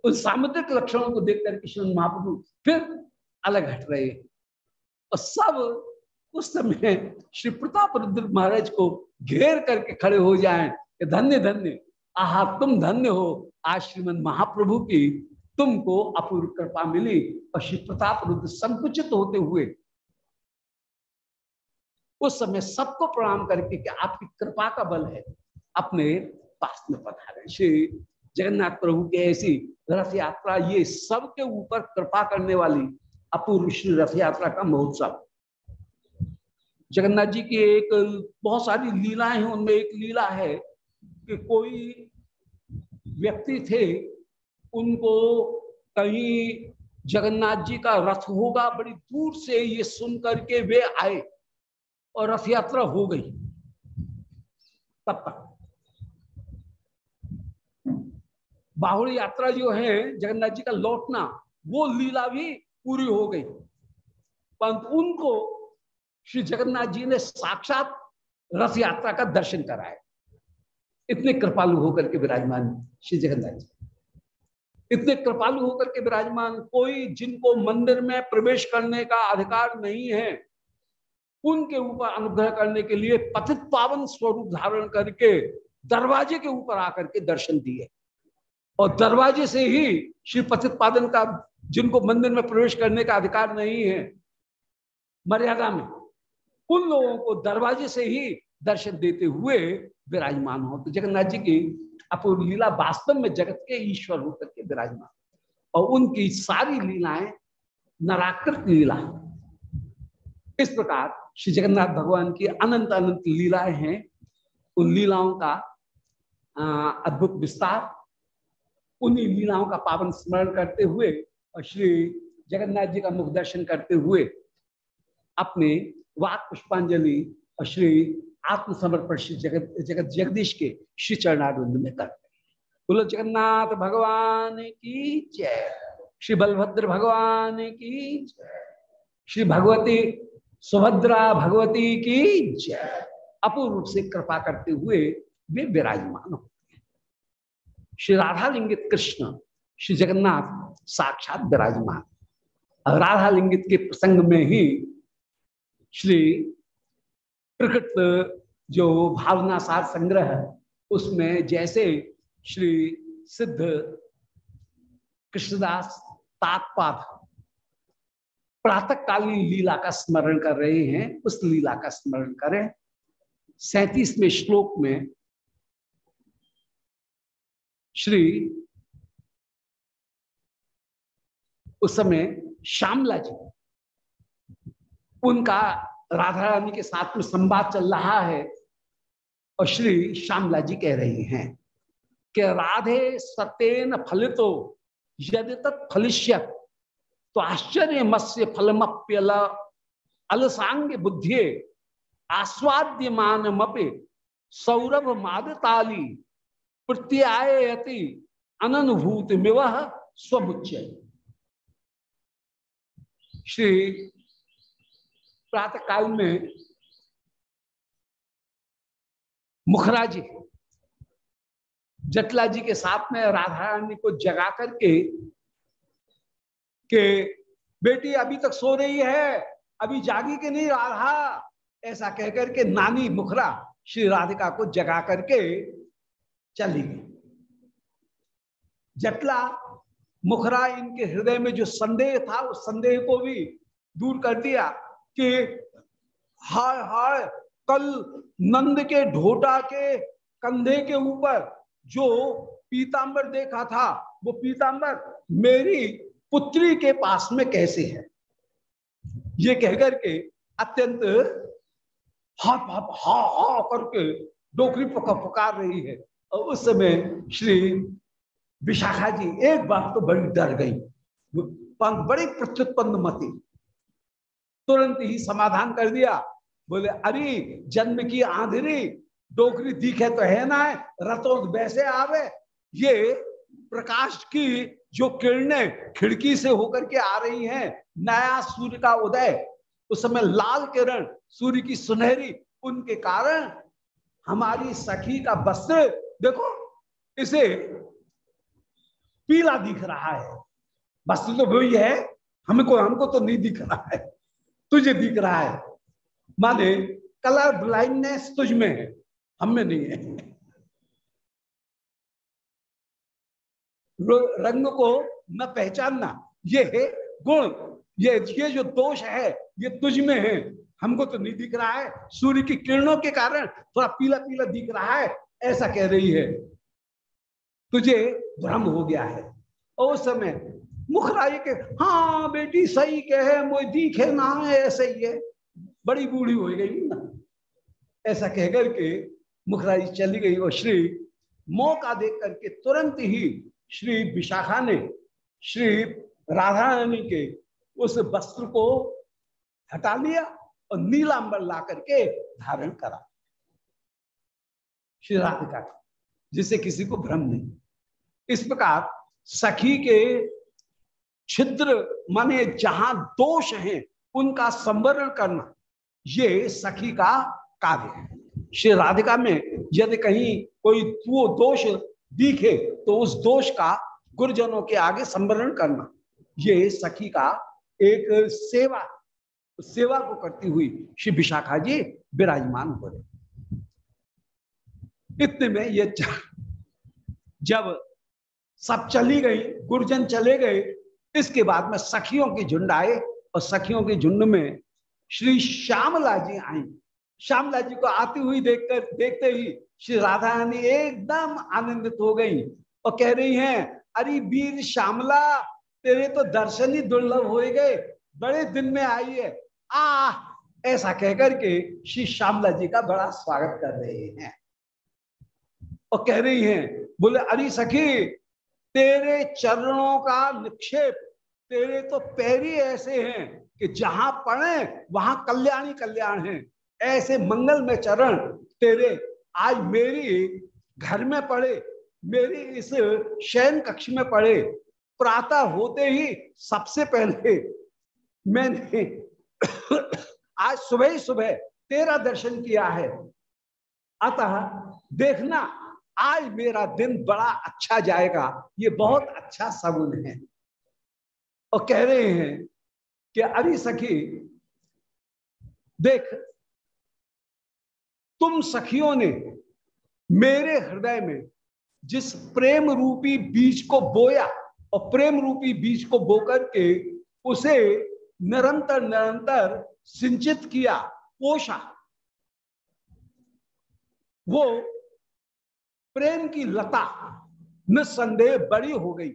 उन सामुद्रिक लक्षणों को देख करके श्री महाप्रभु फिर अलग हट रहे और सब उस समय श्री प्रताप रुद्र महाराज को घेर करके खड़े हो जाएँ धन्य धन्य आहा, तुम धन्य हो आज श्रीमद महाप्रभु की तुमको अपूर्व कृपा मिली और श्री प्रताप रुद्र संकुचित होते हुए उस समय सबको प्रणाम करके कि आपकी कृपा का बल है, अपने पास में पधारे। श्री जगन्नाथ प्रभु की ऐसी रथ यात्रा, ये सबके ऊपर कृपा करने वाली अपूर्व श्री रथ यात्रा का महोत्सव। जगन्नाथ जी की एक बहुत सारी लीलाएँ हैं, उनमें एक लीला है कि कोई व्यक्ति थे, उनको कहीं जगन्नाथ जी का रथ होगा, बड़ी दूर से ये सुन करके वे आए और रथ यात्रा हो गई। तब तक। बाहुड़ यात्रा जो है, जगन्नाथ जी का लौटना, वो लीला भी पूरी हो गई। परंतु उनको श्री जगन्नाथ जी ने साक्षात रथ यात्रा का दर्शन कराया। इतने कृपालु होकर के विराजमान श्री जगन्नाथ जी। इतने कृपालु होकर के विराजमान, कोई जिनको मंदिर में प्रवेश करने का अधिकार नहीं है, उनके ऊपर अनुग्रह करने के लिए पतित पावन स्वरूप धारण करके दरवाजे के ऊपर आकर के दर्शन दिए। और दरवाजे से ही श्री पथित पावन का, जिनको मंदिर में प्रवेश करने का अधिकार नहीं है, मर्यादा में उन लोगों को दरवाजे से ही दर्शन देते हुए विराजमान हो। तो जगन्नाथ जी की अपूर्व लीला वास्तव में जगत के ईश्वर होकर के विराजमान। और उनकी सारी लीलाएँ नराकृत लीला इस प्रकार श्री जगन्नाथ भगवान की अनंत अनंत लीलाएँ हैं। उन लीलाओं का अद्भुत विस्तार, उन्हीं लीलाओं का पावन स्मरण करते हुए और श्री जगन्नाथ जी का मुख दर्शन करते हुए अपने वाक पुष्पांजलि और श्री आत्मसमर्पण श्री जगत जगत जगदीश के श्री चरणारिंद में करते बोलो, जगन्नाथ भगवान की जय। श्री बलभद्र भगवान की जय। श्री भगवती सुभद्रा भगवती की जय। अपूर्व रूप से कृपा करते हुए वे विराजमान होते हैं। श्री राधा लिंगित कृष्ण, श्री जगन्नाथ साक्षात विराजमान। राधा लिंगित के प्रसंग में ही श्री प्रकृत जो भावना सार संग्रह उसमें जैसे श्री सिद्ध कृष्णदास तात्पाद प्रातकालीन लीला का स्मरण कर रहे हैं, उस लीला का स्मरण करें। सैतीसवें श्लोक में श्री उस समय श्यामला जी, उनका राधा रानी के साथ में संवाद चल रहा है और श्री श्यामला जी कह रही हैं कि राधे सतेन फलितो, यदि तत्फलिष्य तो आश्चर्य मत्स्य फलमप्यल, अलसांग बुद्धि आस्वाद्यमान मपे सौरभ मादताली प्रत्यायति अनुभूत मिवह स्वमुच्च श्री प्रातः काल में मुखरा जी जटला जी के साथ में राधा रानी को जगा करके के, बेटी, अभी तक सो रही है, अभी जागी के नहीं राधा? ऐसा कहकर के नानी मुखरा श्री राधिका को जगा करके चली गई। जटला, मुखरा इनके हृदय में जो संदेह था, उस संदेह को भी दूर कर दिया। कि हाय हाय कल नंद के ढोटा के कंधे के ऊपर जो पीतांबर देखा था, वो पीतांबर मेरी पुत्री के पास में कैसे है? ये कहकर के अत्यंत हा हा हा हा करके डोकरी पुकार रही है। और उस समय श्री विशाखा जी एक बार तो बड़ी डर गई। बड़ी प्रत्युत्पन्न मती। तुरंत ही समाधान कर दिया। बोले, अरे, जन्म की आंधरी, डोकरी दिखे तो है ना, रतों वैसे आवे। ये प्रकाश की जो किरणें खिड़की से होकर के आ रही हैं, नया सूर्य का उदय, उस समय लाल किरण सूर्य की सुनहरी, उनके कारण हमारी सखी का वस्त्र, देखो, इसे पीला दिख रहा है। वस्त्र तो वही है, हमको हमको तो नहीं दिख रहा है। तुझे दिख रहा है। माने कलर ब्लाइंडनेस तुझ में है, हम में नहीं है। रंग को न पहचानना, ये है गुण, ये ये जो दोष है, ये तुझ में है। हमको तो नहीं दिख रहा है, सूर्य की किरणों के कारण थोड़ा पीला पीला दिख रहा है, ऐसा कह रही है। तुझे भ्रम हो गया है। और उस समय मुखराई के हाँ बेटी, सही कहे, मुझे दिखे ना है ऐसे ही है। बड़ी बूढ़ी हो गई ना। ऐसा कह करके मुखराई चली गई और श्री मौका देख करके तुरंत ही श्री विशाखा ने, श्री राधा रानी के उस वस्त्र को हटा लिया और नीलांबर ला करके धारण करा। श्री राधिका जिससे किसी को भ्रम नहीं। इस प्रकार सखी के छिद्र माने जहाँ दोष हैं, उनका संवरण करना, ये सखी का कार्य है। श्री राधिका में यदि कहीं कोई वो दोष दिखे तो उस दोष का गुरुजनों के आगे संवरण करना, ये सखी का एक सेवा सेवा को करती हुई श्री विशाखा जी विराजमान हो रहे। इतने में ये जब सब चली गई, गुरुजन चले गए इसके बाद में सखियों की झुंड आए और सखियों के झुंड में श्री श्यामला जी आई। श्यामला जी को आती हुई देखकर, देखते ही श्री राधा रानी एकदम आनंदित हो गई और कह रही हैं, अरे वीर श्यामला, तेरे तो दर्शन ही दुर्लभ हो गए, बड़े दिन में आई है। आ! ऐसा कहकर के श्री श्यामला जी का बड़ा स्वागत कर रहे हैं। और कह रही हैं, बोले, अरे सखी तेरे चरणों का निक्षेप, तेरे तो पैरी ऐसे हैं कि जहाँ पड़े, वहाँ कल्याणी कल्याण है। ऐसे मंगल में चरण तेरे, आज मेरी घर में पड़े, मेरी इस शयन कक्ष में पड़े। प्रातः होते ही सबसे पहले मैंने आज सुबह ही सुबह तेरा दर्शन किया है। अतः देखना आज मेरा दिन बड़ा अच्छा जाएगा। ये बहुत अच्छा सगुन है। और कह रहे हैं कि अरे सखी, देख, तुम सखियों ने मेरे हृदय में जिस प्रेम रूपी बीज को बोया और प्रेम रूपी बीज को बो करके उसे निरंतर निरंतर सिंचित किया, पोषा, वो प्रेम की लता। निसंदेह बड़ी हो गई।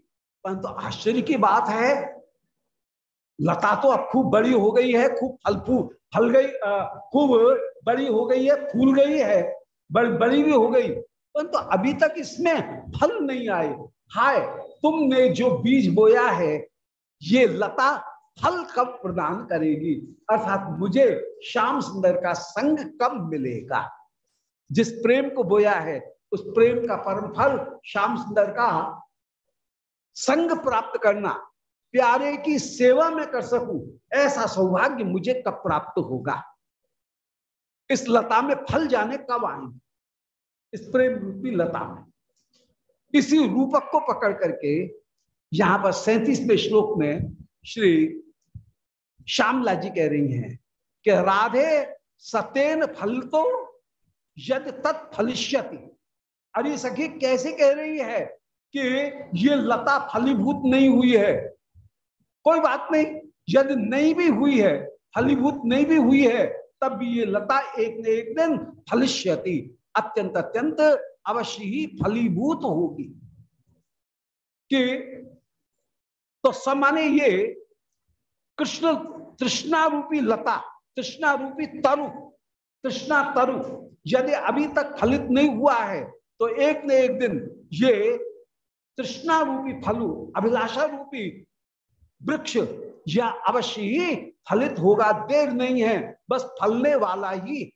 परंतु तो आश्चर्य की बात है, लता तो अब खूब बड़ी हो गई है, खूब फल फूल फल गई खूब बड़ी हो गई है, फूल गई है, बड़ी बड़ी भी हो गई। परंतु तो अभी तक इसमें फल नहीं आए। हाय, तुमने जो बीज बोया है, ये लता फल कब प्रदान करेगी? अर्थात मुझे श्याम सुंदर का संग कब मिलेगा? जिस प्रेम को बोया है उस प्रेम का परम फल, श्याम सुंदर का संग प्राप्त करना, प्यारे की सेवा में कर सकूँ, ऐसा सौभाग्य मुझे कब प्राप्त होगा। इस लता में फल जाने कब आएँगे? इस प्रेम रूपी लता में। इसी रूपक को पकड़ करके यहाँ पर सैतीसवें श्लोक में श्री श्यामला जी कह रही हैं कि राधे सतेन फल तो यद तत्फलिष्यति अरे सखी, कैसे कह रही है कि ये लता फलीभूत नहीं हुई है? कोई बात नहीं, यदि नहीं भी हुई है, फलीभूत नहीं भी हुई है, तब भी ये लता एक न एक दिन फलिष्यति। अत्यंत अत्यंत अवश्य ही फलीभूत होगी। कि तो समाने ये कृष्ण तृष्णा रूपी लता तृष्णा रूपी तरु, तृष्णा तरु, यदि अभी तक फलित नहीं हुआ है तो एक न एक दिन ये तृष्णा रूपी फलु अभिलाषा रूपी वृक्ष या अवश्य ही फलित होगा, देर नहीं है, बस फलने वाला ही।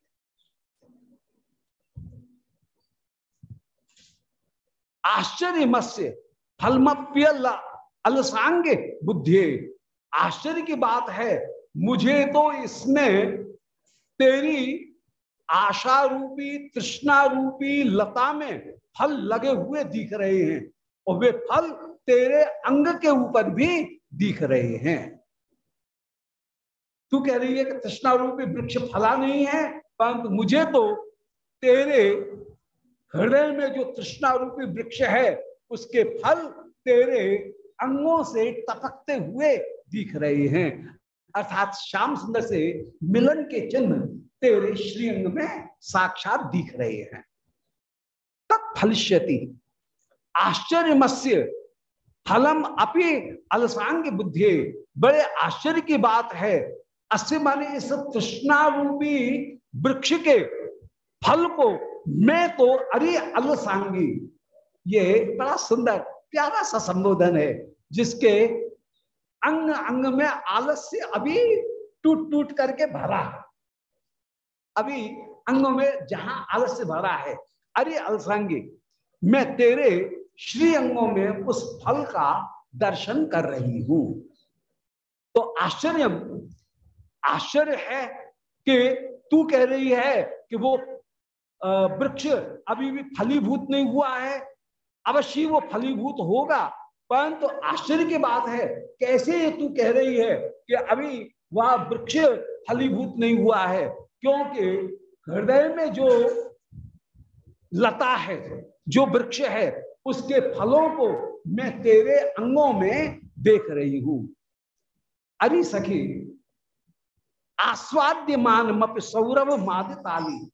आश्चर्य मत्स्य फलमप्य अलसांग बुद्धि, आश्चर्य की बात है, मुझे तो इसमें तेरी आशा रूपी तृष्णा रूपी लता में फल लगे हुए दिख रहे हैं और वे फल तेरे अंग के ऊपर भी दिख रहे हैं। तू कह रही है कि तृष्णा रूपी वृक्ष फला नहीं है, परंतु मुझे तो तेरे हृदय में जो तृष्णा रूपी वृक्ष है, उसके फल तेरे अंगों से टपकते हुए दिख रहे हैं। अर्थात श्याम सुंदर से मिलन के चिन्ह तेरे श्रीअंग में साक्षात दिख रहे हैं। तत्फलिष्यति आश्चर्य मत्स्य फलम अपि अलसांग बुद्धि। बड़े आश्चर्य की बात है। अस्य माने इस तृष्णा रूपी वृक्ष के फल को मैं तो अरे अलसांगी। ये बड़ा सुंदर, प्यारा सा संबोधन है, जिसके अंग अंग में आलस्य अभी टूट टूट करके भरा है। अभी अंगों में जहाँ आलस्य भरा है, अरे अलसांगी, मैं तेरे श्री अंगों में उस फल का दर्शन कर रही हूँ। तो आश्चर्य आश्चर्य है कि तू कह रही है कि वो वृक्ष अभी भी फलीभूत नहीं हुआ है। अवश्य वो फलीभूत होगा, परंतु तो आश्चर्य की बात है, कैसे तू कह रही है कि अभी वह वृक्ष फलीभूत नहीं हुआ है? क्योंकि हृदय में जो लता है, जो वृक्ष है, उसके फलों को मैं तेरे अंगों में देख रही हूँ। अरे सखी, आस्वाद्यमान मप सौरभ मादिताली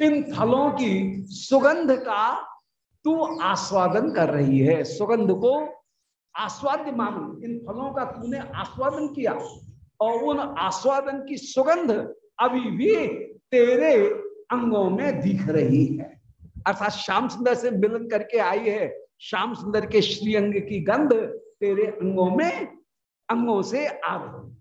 इन फलों की सुगंध का तू आस्वादन कर रही है। सुगंध को आस्वाद्य मान इन फलों का तूने आस्वादन किया और उन आस्वादन की सुगंध अभी भी तेरे अंगों में दिख रही है। अर्थात श्याम सुंदर से मिलन करके आई है। श्याम सुंदर के श्रीअंग की गंध तेरे अंगों में, अंगों से आ रही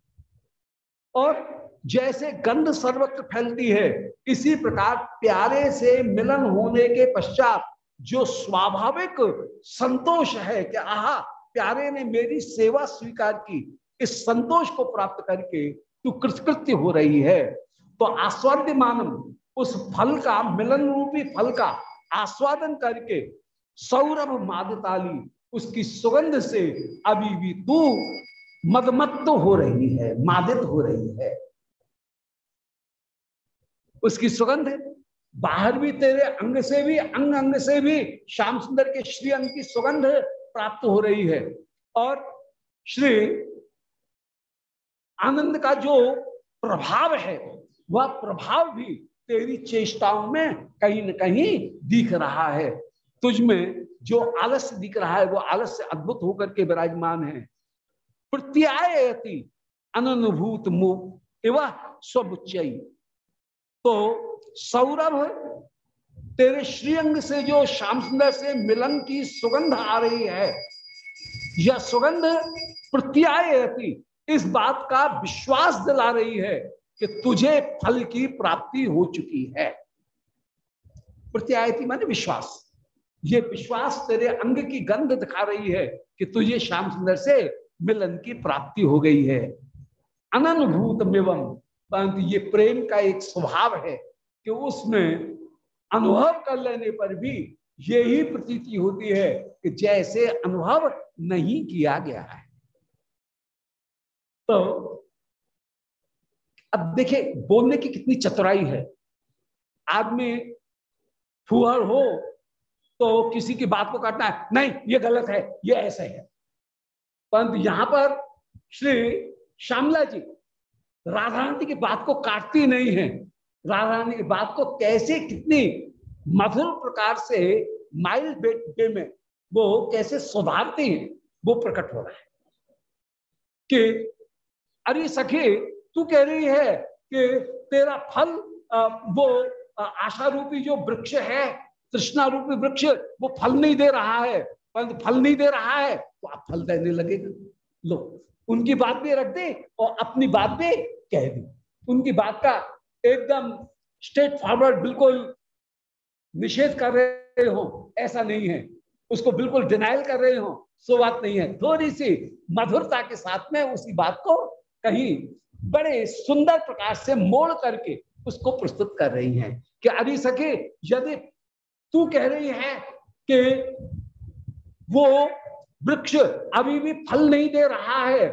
और जैसे गंध सर्वत्र फैलती है, इसी प्रकार प्यारे से मिलन होने के पश्चात जो स्वाभाविक संतोष है कि आहा, प्यारे ने मेरी सेवा स्वीकार की, इस संतोष को प्राप्त करके तू कृतकृत्य हो रही है। तो आस्वाद्य मानम उस फल का मिलन रूपी फल का आस्वादन करके सौरभ मादताली उसकी सुगंध से अभी भी तू मदमत्त हो रही है, मादित हो रही है। उसकी सुगंध बाहर भी तेरे अंग से भी, अंग अंग से भी श्याम सुंदर के श्री अंग की सुगंध प्राप्त हो रही है। और श्री आनंद का जो प्रभाव है वह प्रभाव भी तेरी चेष्टाओं में कहीं न कहीं दिख रहा है। तुझ में जो आलस्य दिख रहा है, वो आलस्य अद्भुत होकर के विराजमान है। प्रत्यायति अनुभूत मुख एवं तो सौरभ, तेरे श्रीअंग से जो श्याम सुंदर से मिलन की सुगंध आ रही है, यह सुगंध प्रत्यायती इस बात का विश्वास दिला रही है। कि तुझे फल की प्राप्ति हो चुकी है। प्रत्यायती माने विश्वास। ये विश्वास तेरे अंग की गंध दिखा रही है कि तुझे श्याम सुंदर से मिलन की प्राप्ति हो गई है। अनुभूत मिवम परंतु ये प्रेम का एक स्वभाव है कि उसमें अनुभव कर लेने पर भी यही प्रतीति होती है कि जैसे अनुभव नहीं किया गया है। तो अब देखे, बोलने की कितनी चतुराई है। आदमी फुहर हो तो किसी की बात को काटना है, नहीं, ये गलत है, ये ऐसे है। परंतु यहाँ पर श्री श्यामला जी राधा रानी की बात को काटती नहीं है। राधा रानी की बात को कैसे कितनी मधुर प्रकार से माइल्ड बे में वो कैसे सुधारती हैं, वो प्रकट हो रहा है। कि अरे सखी तू कह रही है कि तेरा फल वो आशा रूपी जो वृक्ष है तृष्णा रूपी वृक्ष, वो फल नहीं दे रहा है। परंतु फल नहीं दे रहा है तो आप फल देने लगेगा। लो, उनकी बात भी रख दे और अपनी बात भी कह दी। उनकी बात का एकदम स्ट्रेट फॉरवर्ड बिल्कुल निषेध कर रहे हो, ऐसा नहीं है। उसको बिल्कुल डिनाइल कर रहे हो, सो बात नहीं है। थोड़ी सी मधुरता के साथ में उसी बात को कहीं बड़े सुंदर प्रकार से मोड़ करके उसको प्रस्तुत कर रही हैं। कि अरे सके, यदि तू कह रही है कि वो वृक्ष अभी भी फल नहीं दे रहा है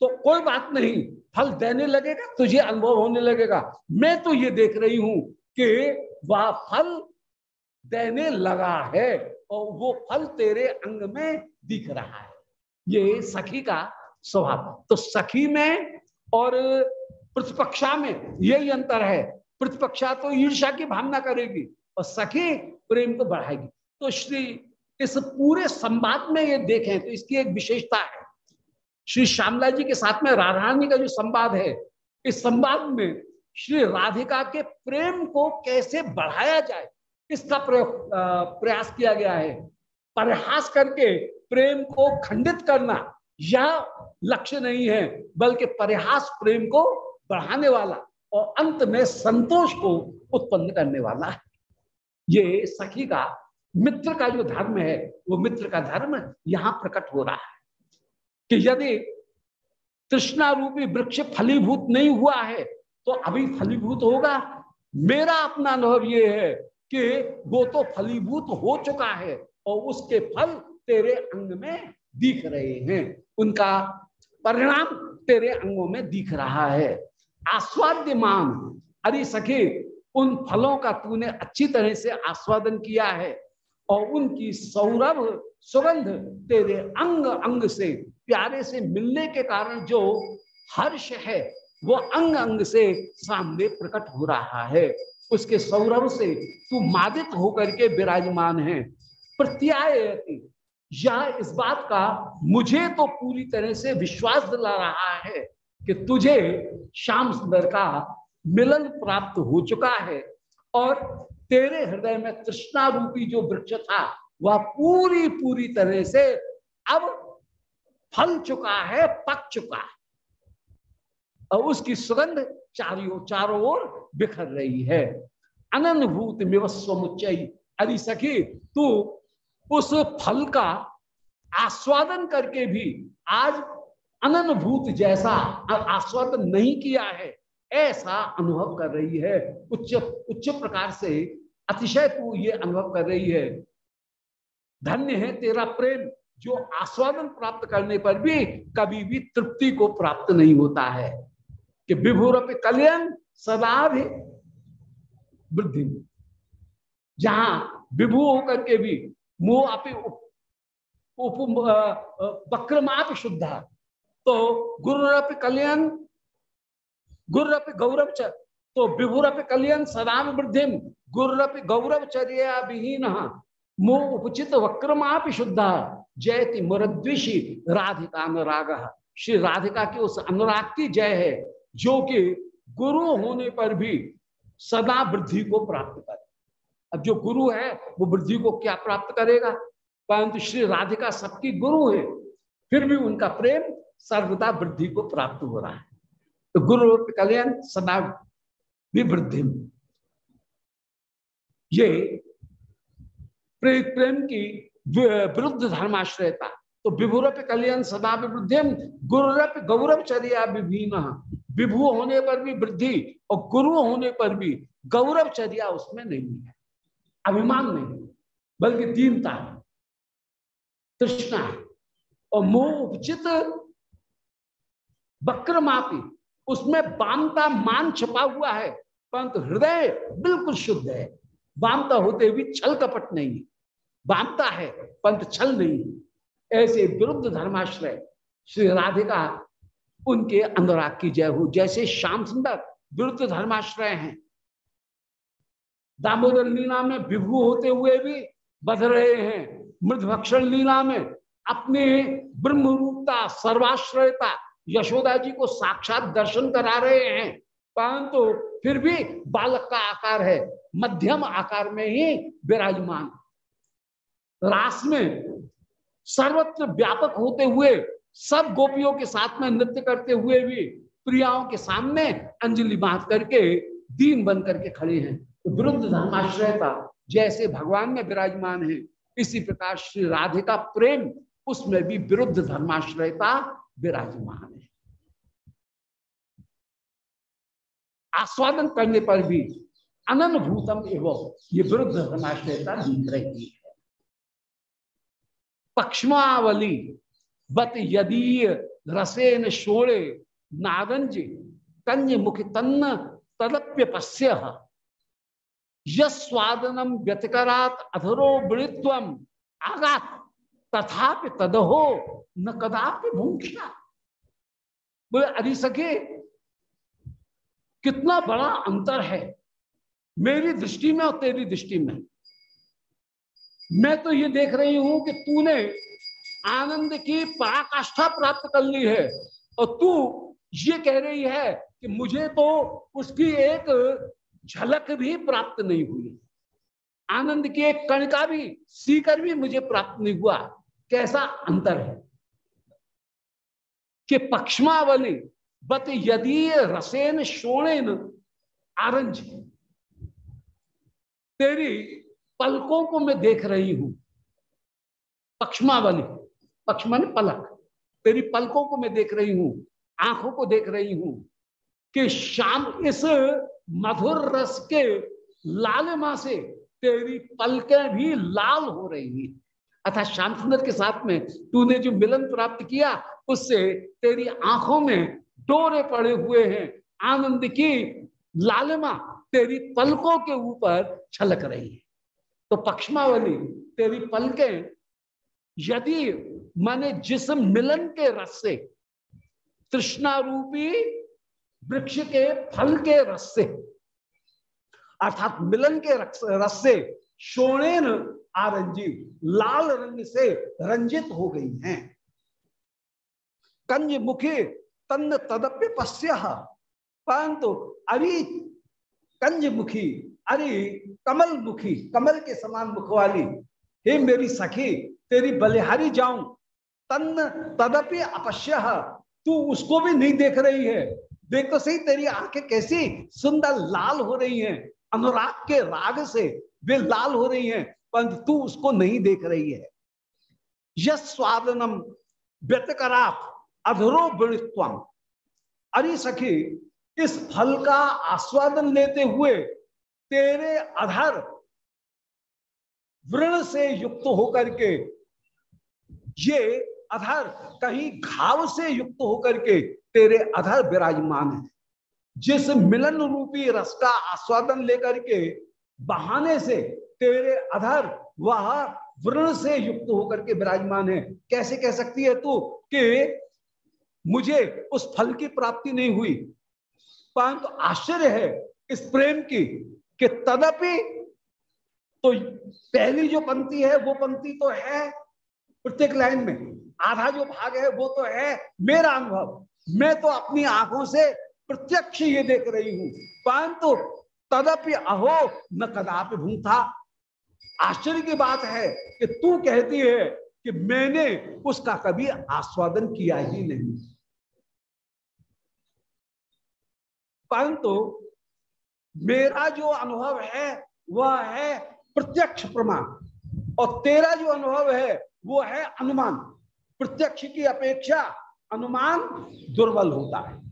तो कोई बात नहीं, फल देने लगेगा, तुझे अनुभव होने लगेगा। मैं तो ये देख रही हूँ कि वह फल देने लगा है और वो फल तेरे अंग में दिख रहा है। ये सखी का स्वभाव। तो सखी में और प्रतिपक्षा में यही अंतर है। प्रतिपक्षा तो ईर्षा की भावना करेगी और सखी प्रेम को बढ़ाएगी। तो श्री, इस पूरे संवाद में ये देखें तो इसकी एक विशेषता है। श्री श्यामला जी के साथ में राधारानी का जो संवाद है, इस संवाद में श्री राधिका के प्रेम को कैसे बढ़ाया जाए, इसका प्रयास किया गया है। प्रयास करके प्रेम को खंडित करना यह लक्ष्य नहीं है, बल्कि परिहास प्रेम को बढ़ाने वाला और अंत में संतोष को उत्पन्न करने वाला है। ये सखी का, मित्र का जो धर्म है, वो मित्र का धर्म यहाँ प्रकट हो रहा है कि यदि तृष्णा रूपी वृक्ष फलीभूत नहीं हुआ है तो अभी फलीभूत होगा। मेरा अपना अनुभव ये है कि वो तो फलीभूत हो चुका है और उसके फल तेरे अंग में दिख रहे हैं। उनका परिणाम तेरे अंगों में दिख रहा है। आस्वाद्यमान, अरे सखे, उन फलों का तूने अच्छी तरह से आस्वादन किया है और उनकी सौरभ, सुगंध तेरे अंग अंग से, प्यारे से मिलने के कारण जो हर्ष है, वो अंग अंग से सामने प्रकट हो रहा है। उसके सौरभ से तू मादित होकर के विराजमान है। प्रत्याय या इस बात का मुझे तो पूरी तरह से विश्वास दिला रहा है कि तुझे श्याम सुंदर का मिलन प्राप्त हो चुका है और तेरे हृदय में तृष्णा रूपी जो वृक्ष था, वह पूरी पूरी तरह से अब फल चुका है, पक चुका है। और उसकी सुगंध चारों चारों ओर बिखर रही है। अननुभूत मिवस्वमुच्चई अरे सखी, तू उस फल का आस्वादन करके भी आज अननुभूत जैसा आस्वादन नहीं किया है, ऐसा अनुभव कर रही है। उच्च उच्च प्रकार से अतिशय तू ये अनुभव कर रही है। धन्य है तेरा प्रेम जो आस्वादन प्राप्त करने पर भी कभी भी तृप्ति को प्राप्त नहीं होता है। कि विभुर कल्याण सदा भी वृद्धि जहाँ विभू होकर के भी मोह वक्रमाप शुद्धा। तो गुरु कल्याण, गुर्रप गौरव च तो विभुरप कल्याण सदाम वृद्धि गुर्रप गौरव चर्या विहीन मोह उपचित वक्रमाप शुद्ध। जयति मुरद्विषी राधिका अनुराग श्री राधिका की उस अनुराग की जय है, जो कि गुरु होने पर भी सदा वृद्धि को प्राप्त करे। अब जो गुरु है, वो वृद्धि को क्या प्राप्त करेगा? परंतु श्री राधिका सबकी गुरु है, फिर भी उनका प्रेम सर्वदा वृद्धि को प्राप्त हो रहा है। तो गुरु कल्याण सदा भी वृद्धि ये प्रेम की विरुद्ध धर्माश्रयता तो विभुरप कल्याण सदा विवृद्धिम गुरुरप गौरवचर्या विभीन विभु होने पर भी वृद्धि और गुरु होने पर भी गौरवचर्या उसमें नहीं है। अभिमान नहीं, बल्कि दीनता है, तृष्णा है, और मोह उपचित वक्रमापी, उसमें बामता मान छपा हुआ है, परंतु हृदय बिल्कुल शुद्ध है। बामता होते हुए छल कपट नहीं है बामता है पंत छल नहीं। ऐसे विरुद्ध धर्माश्रय, श्री राधिका, उनके अनुराग की जय हो। जैसे श्याम सुंदर, विरुद्ध धर्माश्रय हैं। दामोदर लीला में विभू होते हुए भी बध रहे हैं। मृदभक्षण लीला में अपने ब्रह्म रूपता सर्वाश्रयता, यशोदा जी को साक्षात दर्शन करा रहे हैं। परंतु फिर भी बालक का आकार है, मध्यम आकार में ही विराजमान। रास में सर्वत्र व्यापक होते हुए, सब गोपियों के साथ में नृत्य करते हुए भी प्रियाओं के सामने अंजलि बाँध करके, दीन बन करके खड़े हैं। तो विरुद्ध धर्माश्रयता जैसे भगवान में विराजमान है, इसी प्रकार श्री राधे का प्रेम, उसमें भी विरुद्ध धर्माश्रयता विराजमान है। आस्वादन करने पर भी अननुभूतम एवं ये विरुद्ध धर्माश्रयता दिख रही है पक्षमावली बत यदि रसेन शोणे नारंज कंज मुख तन्न तदप्य पश्य यस्वादनम व्यतिकरात अधरो वृत्व आगात। तथापि तदहो न कदापि भूखिया बोले, अरे सके कितना बड़ा अंतर है। मेरी दृष्टि में और तेरी दृष्टि में। मैं तो ये देख रही हूँ कि तूने आनंद की पराकाष्ठा प्राप्त कर ली है और तू ये कह रही है कि मुझे तो उसकी एक झलक भी प्राप्त नहीं हुई। आनंद की एक कण का भी, सीकर भी मुझे प्राप्त नहीं हुआ। कैसा अंतर है? कि पक्षमावली, बत यदि रसेन शोणेन आरंज तेरी पलकों को मैं देख रही हूँ। पक्षमावली, पक्षमान पलक। तेरी पलकों को मैं देख रही हूँ, आँखों को देख रही हूँ कि शाम इस मधुर रस के लालिमा से तेरी पलकें भी लाल हो रही हैं। अर्थात श्याम सुंदर के साथ में तूने जो मिलन प्राप्त किया, उससे तेरी आँखों में डोरे पड़े हुए हैं। आनंद की लालिमा तेरी पलकों के ऊपर छलक रही है। तो पक्षमावली, तेरी पलके, यदि माने जिसम मिलन के रस से तृष्णा रूपी वृक्ष के फल के रस से, अर्थात मिलन के रस से शोणेन आरंजी, लाल रंग से रंजित हो गई हैं। कंज मुखे तन्न तदप्य पश्य, परंतु अभी कंज मुखी अरे कमल मुखी, कमल के समान मुख वाली, हे मेरी सखी, तेरी बलिहारी जाऊँ, तन्न तदपि अपश्य, तू उसको भी नहीं देख रही है। देख तो सही तेरी आँखें कैसी? सुंदर लाल हो रही हैं। अनुराग के राग से वे लाल हो रही हैं, परंतु तू उसको नहीं देख रही है। यश स्वादनम व्यतकरात अधरो अरे सखी, इस फल का आस्वादन लेते हुए तेरे अधर वृण से युक्त होकर के ये अधर कहीं घाव से युक्त होकर के तेरे अधर विराजमान है। जिस मिलन रूपी रस का आस्वादन लेकर के बहाने से तेरे अधर वह वृण से युक्त होकर के विराजमान है। कैसे कह सकती है तू कि मुझे उस फल की प्राप्ति नहीं हुई? परंतु तो आश्चर्य है इस प्रेम की कि तदपि तो पहली जो पंक्ति है, वो पंक्ति तो है प्रत्येक लाइन में। आधा जो भाग है वो तो है मेरा अनुभव। मैं तो अपनी आँखों से प्रत्यक्ष ये देख रही हूँ। परंतु तदपि अहो, न कदापि था आश्चर्य की बात है कि तू कहती है कि मैंने उसका कभी आस्वादन किया ही नहीं। परंतु मेरा जो अनुभव है, वह है प्रत्यक्ष प्रमाण। और तेरा जो अनुभव है, वो है अनुमान। प्रत्यक्ष की अपेक्षा अनुमान दुर्बल होता है।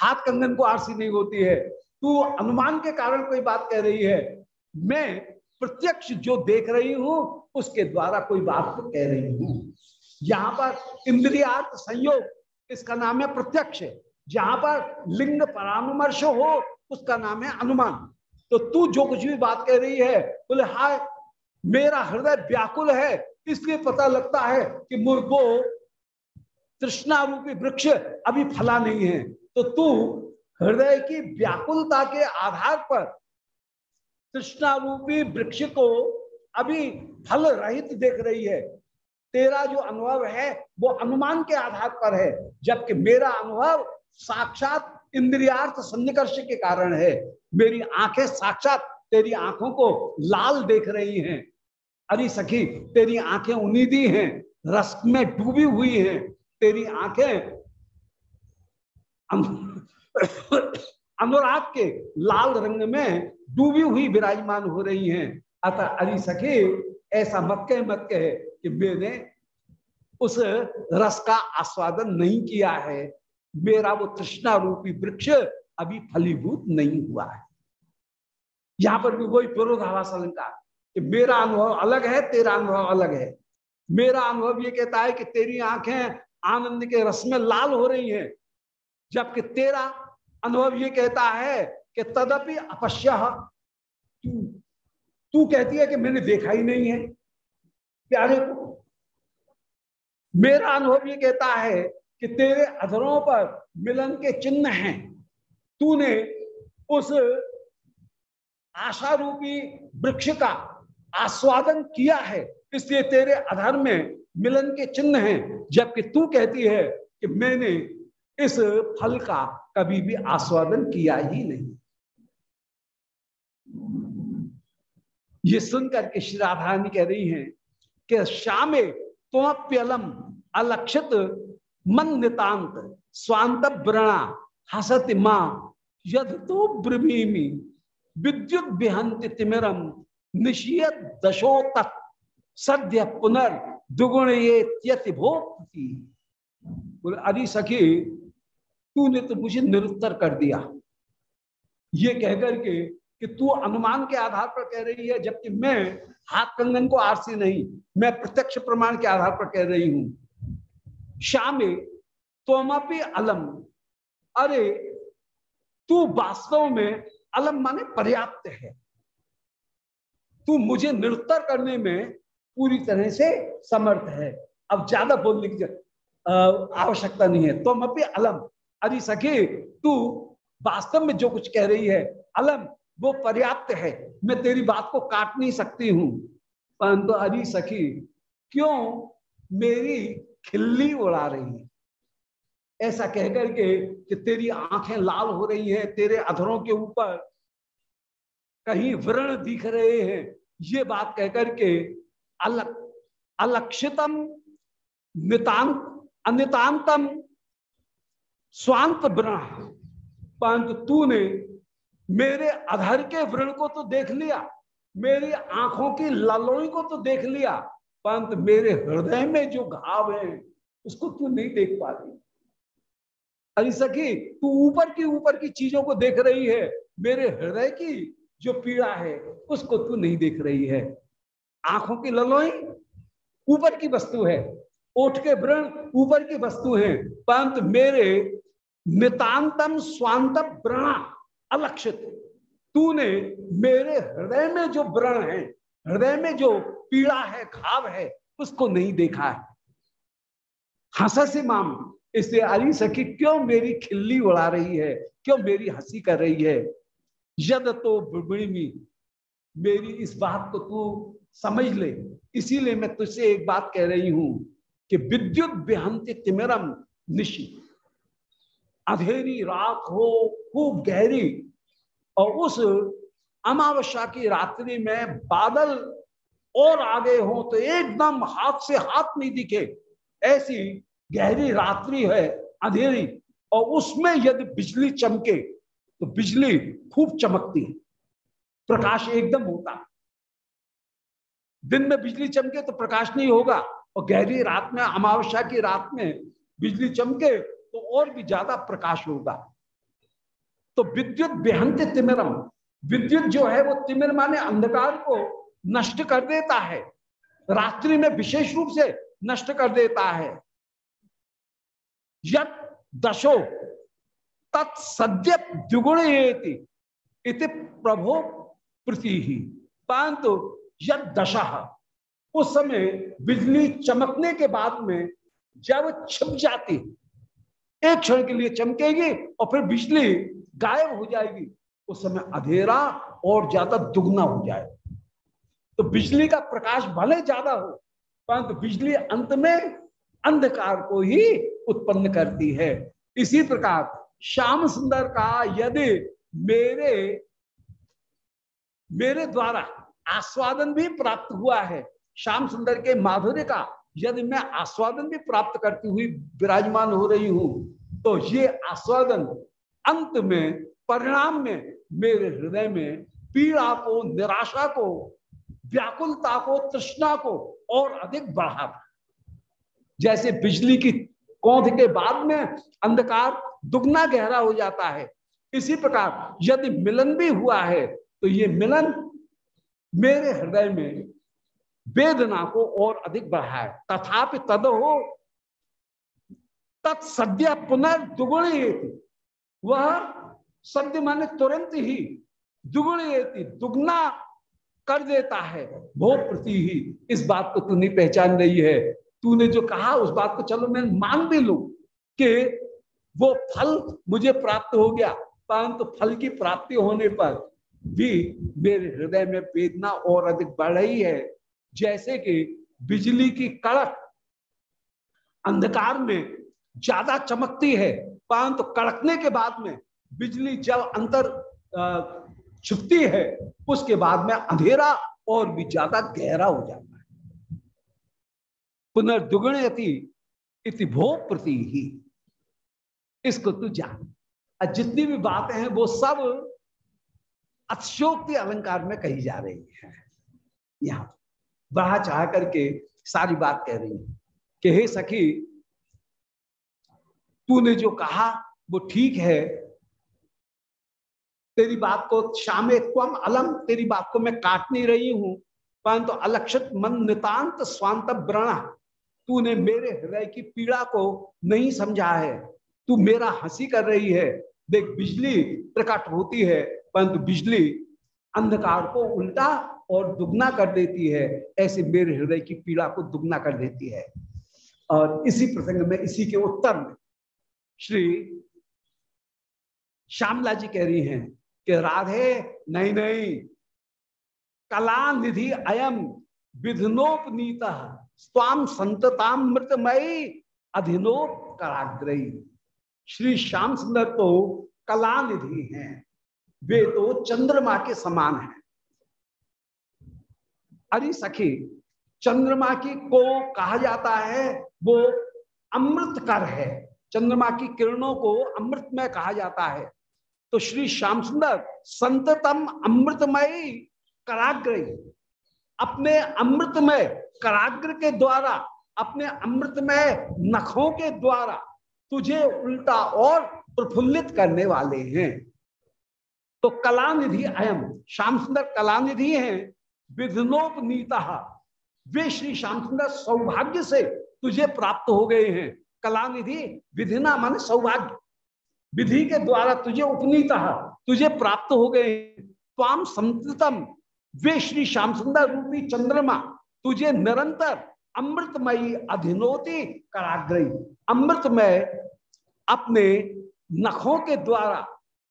हाथ कंगन को आरसी नहीं होती है। तू अनुमान के कारण कोई बात कह रही है। मैं प्रत्यक्ष जो देख रही हूँ, उसके द्वारा कोई बात कह रही हूँ। यहाँ पर इंद्रियार्थ संयोग, इसका नाम है प्रत्यक्ष। जहाँ पर लिंग परामर्श हो, उसका नाम है अनुमान। तो तू जो कुछ भी बात कह रही है, बोले, हाय, मेरा हृदय व्याकुल है इसलिए पता लगता है कि मुर्गो तृष्णा रूपी वृक्ष अभी फला नहीं है? तो तू हृदय की व्याकुलता के आधार पर तृष्णा रूपी वृक्ष को अभी फल रहित देख रही है। तेरा जो अनुभव है, वो अनुमान के आधार पर है, जबकि मेरा अनुभव साक्षात इंद्रियार्थ सन्निकर्ष के कारण है। मेरी आँखें साक्षात तेरी आँखों को लाल देख रही हैं। अरे सखी, तेरी आँखें उन्नीदी हैं रस में डूबी हुई हैं, तेरी आँखें अनुराग के लाल रंग में डूबी हुई विराजमान हो रही हैं। अतः अरे सखी, ऐसा मत कह, मत कहे कि मैंने उस रस का आस्वादन नहीं किया है। मेरा वो तृष्णा रूपी वृक्ष अभी फलीभूत नहीं हुआ है। यहाँ पर भी वही विरोधावास अलंकार। कि मेरा अनुभव अलग है, तेरा अनुभव अलग है। मेरा अनुभव ये कहता है कि तेरी आँखें आनंद के रस में लाल हो रही हैं, जबकि तेरा अनुभव ये कहता है कि तदपि अपश्य। तू तू कहती है कि मैंने देखा ही नहीं है। प्यारे को, मेरा अनुभव ये कहता है कि तेरे अधरों पर मिलन के चिन्ह हैं। तूने उस आशा रूपी वृक्ष का आस्वादन किया है। इसलिए तेरे अधर में मिलन के चिन्ह हैं। जबकि तू कहती है कि मैंने इस फल का कभी भी आस्वादन किया ही नहीं। ये सुनकर के श्री राधारानी कह रही हैं कि श्यामे तुमप्यलम अलक्षित मन नितांत स्वांत व्रणा हसत माँ। यद तो ब्रवीमी विद्युत बिहंत तिमिरम निशियत दशो तक सद्य पुनर् दुगुण ये त्यतिभोक्ति बोले, अरे सखी, तूने तो मुझे निरुत्तर कर दिया। ये कहकर के, कि तू अनुमान के आधार पर कह रही है, जबकि मैं हाथ कंगन को आरसी नहीं, मैं प्रत्यक्ष प्रमाण के आधार पर कह रही हूँ। श्यामे तोमपी अलम। अरे, तू वास्तव में अलम माने पर्याप्त है। तू मुझे निरुत्तर करने में पूरी तरह से समर्थ है। अब ज़्यादा बोलने की आवश्यकता नहीं है। तो मैं अलम। अरे सखी, तू वास्तव में जो कुछ कह रही है, अलम, वो पर्याप्त है। मैं तेरी बात को काट नहीं सकती हूँ। परंतु अरे सखी, क्यों मेरी खिल्ली उड़ा रही है? ऐसा कहकर के कि तेरी आँखें लाल हो रही हैं, तेरे अधरों के ऊपर कहीं व्रण दिख रहे हैं। ये बात कहकर के अलक्षितम नितांत अनितांतम स्वांत व्रण परंतु तूने मेरे अधर के व्रण को तो देख लिया, मेरी आँखों की ललोई को तो देख लिया, परंतु मेरे हृदय में जो घाव है, उसको तू नहीं देख पा रही? अरे सखी, तू ऊपर की ऊपर की चीज़ों को देख रही है, मेरे हृदय की जो पीड़ा है, उसको तू नहीं देख रही है। आँखों की ललोई ऊपर की वस्तु है। ओठ के व्रण ऊपर की वस्तु है। परंतु मेरे नितांतम स्वांत व्रणा अलक्षित। तूने मेरे हृदय में जो व्रण है, हृदय में जो पीड़ा है घाव है, उसको नहीं देखा है। हंसा से माम इसलिए अली सखी क्यों मेरी खिल्ली उड़ा रही है? क्यों मेरी हँसी कर रही है? यद तो में, मेरी इस बात को तू समझ ले। इसीलिए मैं तुझसे एक बात कह रही हूँ कि विद्युत बेहंती तिमिरम निशी अधेरी रात हो, खूब गहरी। और उस अमावस्या की रात्रि में बादल और आगे हो तो एकदम हाथ से हाथ नहीं दिखे। ऐसी गहरी रात्रि है, अंधेरी। और उसमें यदि बिजली चमके तो बिजली खूब चमकती है। प्रकाश एकदम होता। दिन में बिजली चमके तो प्रकाश नहीं होगा। और गहरी रात में, अमावस्या की रात में बिजली चमके तो और भी ज़्यादा प्रकाश होगा। तो विद्युत बेहंत तिमिरम। विद्युत जो है वो तिमिर माने अंधकार को नष्ट कर देता है। रात्रि में विशेष रूप से नष्ट कर देता है। यद दशो तत्सद्य द्विगुण इति प्रभो प्रति। ही परंतु यद दशा, उस समय बिजली चमकने के बाद में जब छिप जाती, एक क्षण के लिए चमकेगी और फिर बिजली गायब हो जाएगी, उस समय अधेरा और ज़्यादा दुगना हो जाए। तो बिजली का प्रकाश भले ज़्यादा हो परंतु बिजली अंत में अंधकार को ही उत्पन्न करती है। इसी प्रकार श्याम सुंदर का यदि मेरे मेरे द्वारा आस्वादन भी प्राप्त हुआ है, श्याम सुंदर के माधुर्य का, यदि मैं आस्वादन भी प्राप्त करती हुई विराजमान हो रही हूँ तो ये आस्वादन अंत में, परिणाम में, मेरे हृदय में पीड़ा को, निराशा को, व्याकुलता को, तृष्णा को और अधिक बढ़ा। जैसे बिजली की कौंध के बाद में अंधकार दुगना गहरा हो जाता है। इसी प्रकार यदि मिलन भी हुआ है तो ये मिलन मेरे हृदय में वेदना को और अधिक बढ़ाए। तथापि तद हो तत्सद्य पुनर्दुगुण वह सद्य माने तुरंत ही दुगुण दुगना कर देता है। भो प्रति ही इस बात को तू नहीं पहचान रही है। तूने जो कहा उस बात को चलो मैं मान भी लू कि वो फल मुझे प्राप्त हो गया। परंतु फल की प्राप्ति होने पर भी मेरे हृदय में वेदना और अधिक बढ़ रही है। जैसे कि बिजली की कड़क अंधकार में ज़्यादा चमकती है, परंतु कड़कने के बाद में बिजली जब अंतर छुपती है, उसके बाद में अंधेरा और भी ज़्यादा गहरा हो जाता है। पुनर्दुगण इति भो प्रति ही इसको तू जान। जितनी भी बातें हैं, वो सब अतिशोक्ति अलंकार में कही जा रही है। यहाँ बढ़ा चाह करके सारी बात कह रही है कि, हे सखी, तूने जो कहा, वो ठीक है। तेरी बात को शामे त्वम अलम, तेरी बात को मैं काट नहीं रही हूँ। परंतु तो अलक्षित मन नितांत स्वांत व्रण तूने मेरे हृदय की पीड़ा को नहीं समझा है। तू मेरा हँसी कर रही है। देख, बिजली प्रकट होती है, परंतु बिजली अंधकार को उल्टा और दुगना कर देती है। ऐसे मेरे हृदय की पीड़ा को दुगना कर देती है। और इसी प्रसंग में, इसी के उत्तर में, श्री श्यामला जी कह रही हैं कि, राधे नहीं नहीं कला निधि अयम विधनोपनीत स्वाम संतताम मृतमयी अधिनोप कराग्रही श्री श्याम सुंदर तो कला निधि हैं। वे तो चंद्रमा के समान हैं। अरे सखी, चंद्रमा की को कहा जाता है, वो अमृत कर है। चंद्रमा की किरणों को अमृत में कहा जाता है। तो श्री श्याम सुंदर, संततम अमृतमय कराग्र अपने अमृतमय कराग्र के द्वारा, अपने अमृतमय नखों के द्वारा तुझे उल्टा और प्रफुल्लित करने वाले हैं। तो कलानिधि अयम, श्याम सुंदर कलानिधि हैं। विधनोपनीता वे श्री श्याम सुंदर सौभाग्य से तुझे प्राप्त हो गए हैं। कलानिधि, विधिना मान सौभाग्य। विधि के द्वारा तुझे उपनीत, तुझे प्राप्त हो गए वे श्री श्याम सुंदर रूपी चंद्रमा, तुझे निरंतर अमृतमयी अधिनोति कराग्रही। अमृतमय अपने नखों के द्वारा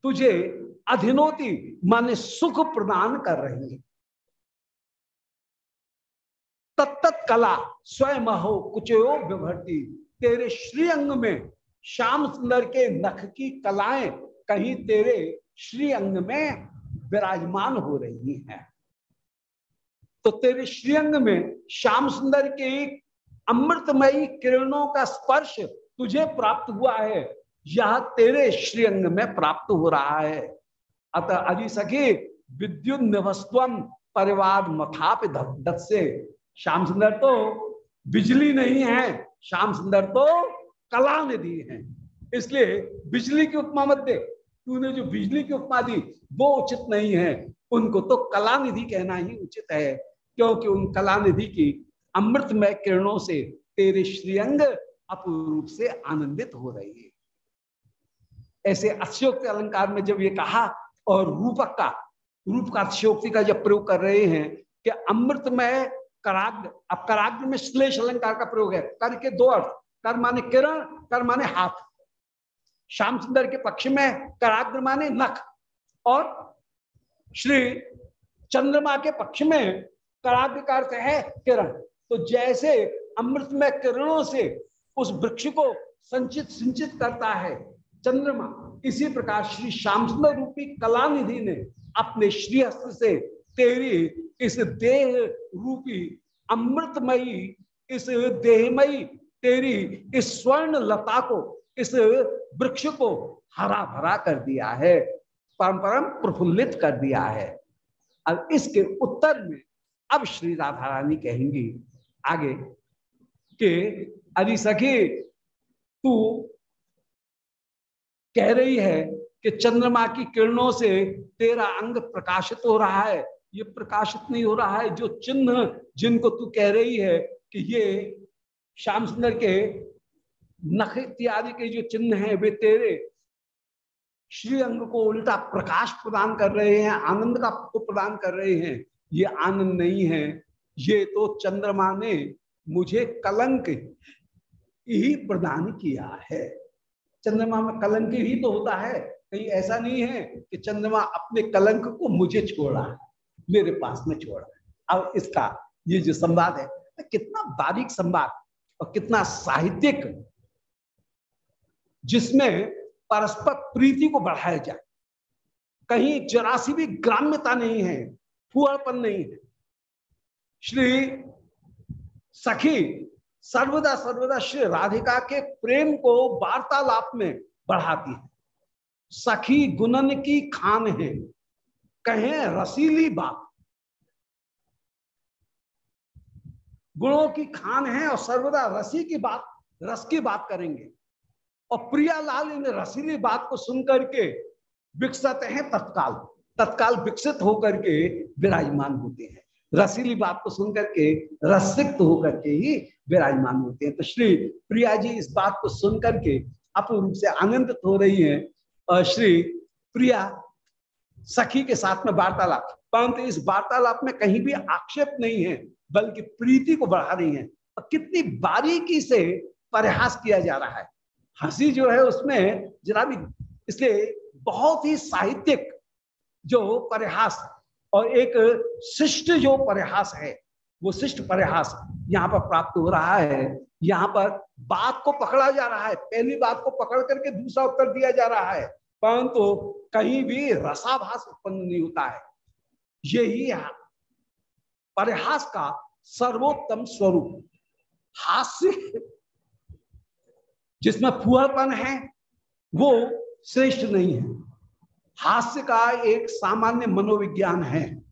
तुझे अधिनोति, माने सुख प्रदान कर रही है। तत्त कला स्वयं हो कुचयो विभरती तेरे श्रीअंग में श्याम सुंदर के नख की कलाएँ कहीं तेरे श्रीअंग में विराजमान हो रही हैं। तो तेरे श्रीअंग में श्याम सुंदर के अमृतमयी किरणों का स्पर्श तुझे प्राप्त हुआ है। यह तेरे श्रीअंग में प्राप्त हो रहा है। अतः अजी सखी, विद्युत निवस्तम परिवार मथाप से श्याम सुंदर तो बिजली नहीं है। श्याम सुंदर तो कला निधि है। इसलिए बिजली की उपमा मत दे। तूने जो बिजली की उपमा दी, वो उचित नहीं है। उनको तो कला निधि कहना ही उचित है। क्योंकि उन कला निधि की अमृतमय किरणों से तेरे श्रीअंग अपूर्व से आनंदित हो रही है। ऐसे अक्षोक्ति अलंकार में जब ये कहा और रूपक का रूप का अक्षोक्ति का जब प्रयोग कर रहे हैं कि अमृतमय कराग्र, अब कराग्र में श्लेष अलंकार का प्रयोग है। कर के दो अर्थ, कर माने किरण, कर माने हाथ। श्याम सुंदर के पक्ष में कराग्र माने नख। और श्री चंद्रमा के पक्ष में कराग्र का अर्थ है किरण। तो जैसे अमृत में किरणों से उस वृक्ष को संचित, सिंचित करता है चंद्रमा, इसी प्रकार श्री श्याम सुंदर रूपी कला निधि ने अपने श्रीहस्त से तेरी इस देह रूपी अमृतमयी, इस देहमयी तेरी इस स्वर्ण लता को, इस वृक्ष को हरा भरा कर दिया है परम परम प्रफुल्लित कर दिया है। अब इसके उत्तर में अब श्री राधा रानी कहेंगी, आगे, कि, अरे सखी, तू कह रही है कि चंद्रमा की किरणों से तेरा अंग प्रकाशित हो रहा है। ये प्रकाशित नहीं हो रहा है, जो चिन्ह जिनको तू कह रही है कि ये श्याम सुंदर के नख इत्यादि के जो चिन्ह हैं, वे तेरे श्री अंग को उल्टा प्रकाश प्रदान कर रहे हैं, आनंद का प्रदान कर रहे हैं। ये आनंद नहीं है, ये तो चंद्रमा ने मुझे कलंक ही प्रदान किया है। चंद्रमा में कलंक ही तो होता है, कहीं ऐसा नहीं है कि चंद्रमा अपने कलंक को मुझे छोड़ा है, मेरे पास में छोड़ा है। अब इसका ये जो संवाद है तो कितना बारीक संवाद और कितना साहित्यिक, जिसमें परस्पर प्रीति को बढ़ाया जाए। कहीं जरासी भी ग्राम्यता नहीं है फुआपन नहीं है श्री सखी सर्वदा सर्वदा श्री राधिका के प्रेम को वार्तालाप में बढ़ाती है। सखी गुणन की खान है। कहें रसीली बात। गुणों की खान है और सर्वदा रसी की बात, रस की बात करेंगे। और प्रियालाल इन रसीली बात को सुनकर के विकसित हैं तत्काल। तत्काल विकसित होकर के विराजमान होते हैं। रसीली बात को सुनकर के रसिक्त होकर के ही विराजमान होते हैं। तो श्री प्रिया जी इस बात को सुनकर के अपूर्ण रूप से आनंदित हो रही हैं और श्री प्रिया सखी के साथ में वार्तालाप, परंतु इस वार्तालाप में कहीं भी आक्षेप नहीं है, बल्कि प्रीति को बढ़ा रही है। और कितनी बारीकी से प्रयास किया जा रहा है। हँसी जो है उसमें जरा भी इसलिए बहुत ही साहित्यिक जो परिहास और एक शिष्ट जो परिहास है, वो शिष्ट परिहास यहाँ पर प्राप्त हो रहा है। यहाँ पर बात को पकड़ा जा रहा है। पहली बात को पकड़ करके दूसरा उत्तर दिया जा रहा है। परंतु तो कहीं भी रसाभास उत्पन्न नहीं होता है। यही है। परिहास का सर्वोत्तम स्वरूप। हास्य, जिसमें फुहरपन है, वो श्रेष्ठ नहीं है। हास्य का एक सामान्य मनोविज्ञान है।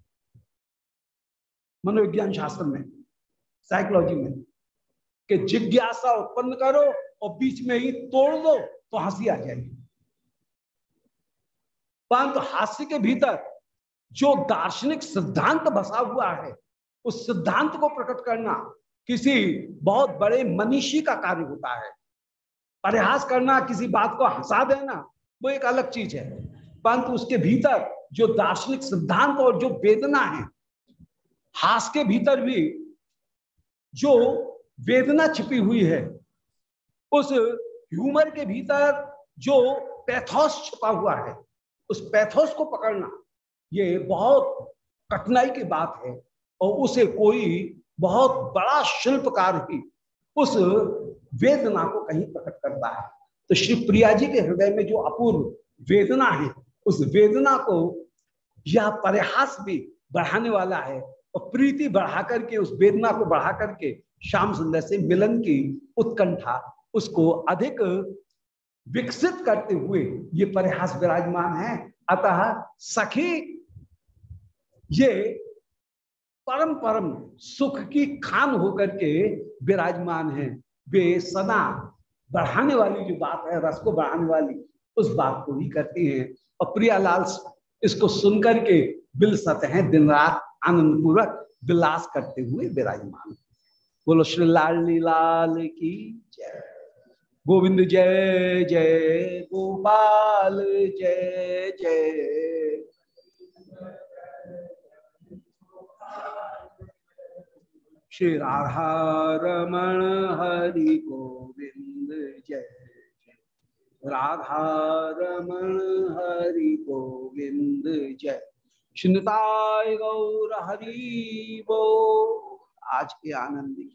मनोविज्ञान शास्त्र में साइकोलॉजी में, कि जिज्ञासा उत्पन्न करो और बीच में ही तोड़ दो तो हँसी आ जाएगी। परंतु हास्य के भीतर जो दार्शनिक सिद्धांत बसा हुआ है, उस सिद्धांत को प्रकट करना किसी बहुत बड़े मनीषी का कार्य होता है। परिहास करना, किसी बात को हंसा देना, वो एक अलग चीज़ है। परंतु उसके भीतर जो दार्शनिक सिद्धांत और जो वेदना है, हास के भीतर भी जो वेदना छिपी हुई है, उस ह्यूमर के भीतर जो पैथोस छिपा हुआ है, उस पैथोस को पकड़ना, ये बहुत कठिनाई की बात है और उसे कोई बहुत बड़ा शिल्पकार ही उस वेदना को कहीं प्रकट करता है। तो श्री प्रिया जी के हृदय में जो अपूर्व वेदना है उस वेदना को यह परिहास भी बढ़ाने वाला है और प्रीति बढ़ा करके उस वेदना को बढ़ा करके श्याम सुंदर से मिलन की उत्कंठा, उसको अधिक विकसित करते हुए ये परिहास विराजमान है। अतः सखी, ये परम परम सुख की खान होकर के विराजमान है। वे बढ़ाने वाली जो बात है, रस को बढ़ाने वाली उस बात को ही करती हैं। और प्रियालाल इसको सुनकर के बिल सत हैं दिन रात आनंद पूर्वक विलास करते हुए विराजमान। बोलो श्री लाल लाल की जय। गोविंद जय जय गोपाल, जय जय। श्री राधा रमण हरि गोविंद जय। राधा रमण हरि गोविंद जय। सुनताय गौर हरि बो आज के आनंद की